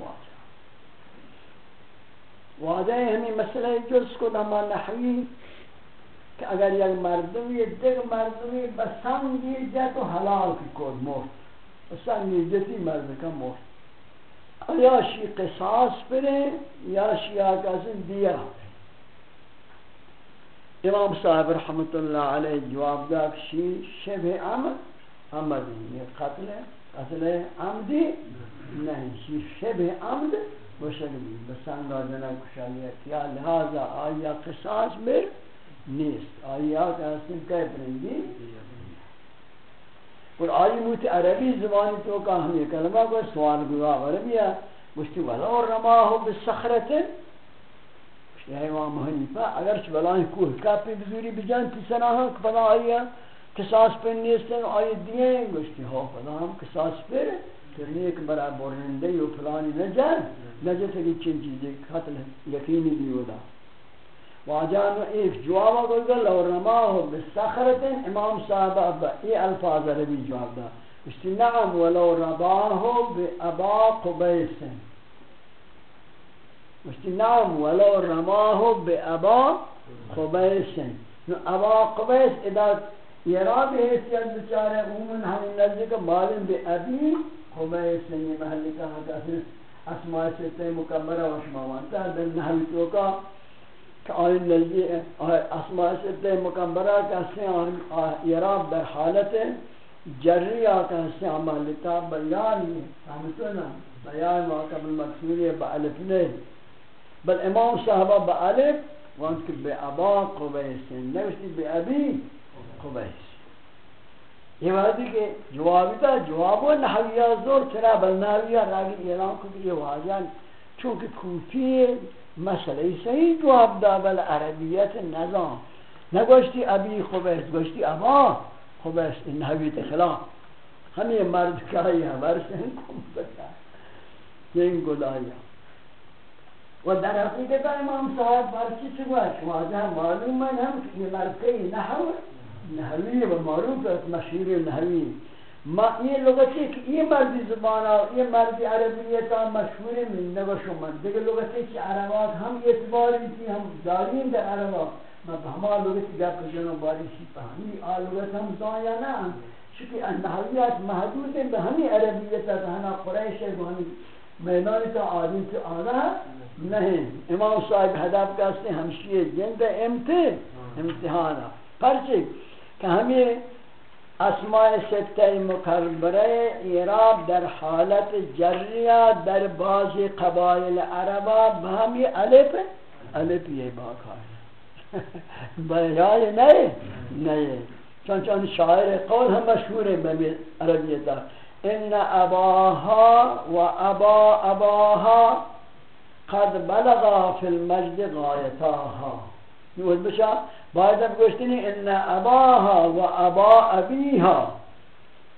واجه ہمیں مسئلہ جز کو دما نحوی کہ اگر یک مردمی دیگر مردمی بسنگی جا تو حلال کی کود مفت اصلا نیجتی مرد کا مرد یا شی قصاص پرے یا شی آقا سن دیا امام صاحب رحمت اللہ علیہ جواب دا شی شبہ عمد عمدی یہ قتل ہے، قتل عمدی نہیں، شی شبہ عمد وشک بھی بسنگا جنا کشالیت یا لہذا آیا قصاص مر نیست۔ آیا کہ سن کئی پرندی۔ اور آئی موت عربی زبانی تو کا ہم یہ کلمہ کو سوال گوا عربی ہے مشتی ولو رماہو بسخرت یعنی مشتی امام حنیفہ اگر چھ بلائیں کوہ کپی بزوری بجان، تی سناہاں کہ پدا آئی ہے قصاص پر نیستن آئی دیئے مشتی ہو پدا ہم قصاص پر کرنی ایک برا بورنندی و فلانی نجان نجت ہے کہ چن چیزیں قتل یقینی دیولا واجان ایک جواب کو گل اور رماه بالصخره امام صاحب ابا، ای الفاظ عربی جواب دا. است نعم ولو رباه بابا قبيس است نعم ولو رماه بابا قبيس نو ابا قبيس اذا يراد حیثیت بیچارے عموماً ہم نزدیک معلوم بے ابی قبیس. یہ محل کہا کہ اسماء سے مکمرہ و شما وانتا در نحوی تو کا کہ آئی نزدی اسماء ستہ مکمبرہ کہتے ہیں ایراب در حالت جری آکا ہیں عمالتا بیانی فهمتونا بیان واقع بالمکسوری با علف بل امام صحابه با علف وانت که به ابا قبیس. نوشتی به ابی قبیس. یه وقتی که جوابی دا جواب و نحویہ زور چرا؟ بل نحویہ راگی اعلان کو یہ واجان چونکه کوفی مسئله صحیح جواب دا بل عربیت نظام نگوشتی ابی خبیس گوشتی ابا خبیس این نحویت خلاف ہمیں مرد کا هم حبر کن ہم یه این گلایی هم و در عقیده دا امام صاحب برچی چی بود واضح معلوم من هم که ملکه نحو نحوی و معروف از مشهور نحوی. ما این لغتی که این مردی زبان ها این مردی عربیت ها مشهور منده و من دیگه لغتی که عربات هم اعتباری دی هم داریم در عربات. ما به همه لغتی گفت و باری بارشی فهمی؟ آ لغت هم زایا نه چون که نحویات محدود به همین عربیت ها به همه همین میدانی تا آدم تا آنا نہیں امام صاحب حداب کہتے ہیں ہمشی جند امتے امتحانا پرچے کہ ہمیں اسماء ستہ مکربرہ اعراب در حالت جریہ در بعض قبائل عربہ بہمی علف علف یہ باقا ہے بیائی نئے نئے چون چون شاعر قول ہم مشہور ہیں بمی عربیتا إن أباها و ابا أباها قد بلغا في المجد غایتاها نوز بشا باید اب گوشتنی إن أباها و ابا ابیها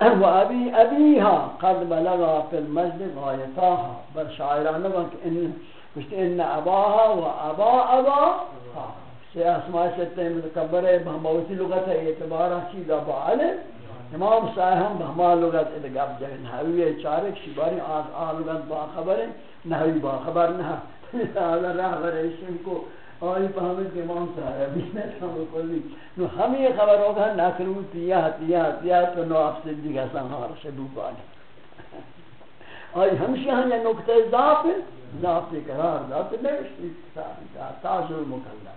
و ابی ابیها قد بلغا في المجد غایتاها بر شاعران کہ إن گوشتی إن أباها و ابا ابا سے أسماء ستہ متکبر ہے بہموتی لغت ہے اعتبارہ چیزا با علم امام صاحب ہم بہما لغت ادگاب جائے نحوی چارک شباری آز آلغت با خبر ہے نحوی با خبر نہ حالا راہ برشن کو آئی پہمد کے امام صاحب بیشنت ہم کلی نو ہم یہ خبر ہوگا ناکرو تیا تیا تیا تو نو آپ سے دیگا سنہار شدو پانی آئی ہمشی ہم یہ نکتہ ضعف ضعف قرار ذات نوشتی تاج المکلہ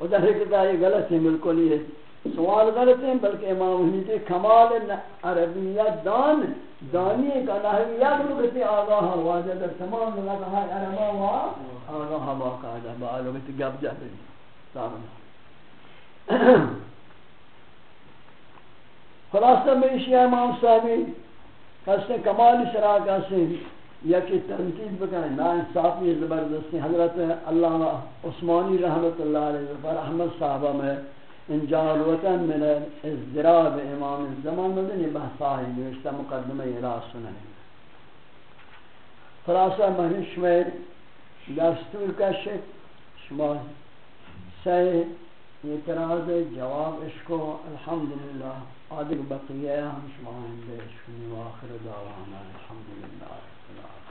ادھر کہتا یہ غلط ہے بالکل یہ سوال غلط ہے بلکہ امام حنیفی کمال عربیت دان، دانی کا نحویات لغت آگاہ واجد تمام لغت ہے ارما وا آگاہ باقاعدہ با لغت گب جا بھی خلاصہ میں اشیاء امام صاحبی کسے کمال شراکہ سے یکی تنقید بکنه نا انصافی زبردستی حضرت علامہ عثمانی رحمت اللہ علیہ و رحمت صاحبہ میں ان جالوتن من ازدراب امام الزمان مدنی بحثاہی نوشتا مقدمہ اراز سننے خلاصہ مہنش میں دستور کا شک شما سہ اعتراض، جواب اشکو الحمدللہ آدھر بقیہ ہم شما اندے شکنی و آخر دعوانا، الحمدللہ۔ نعم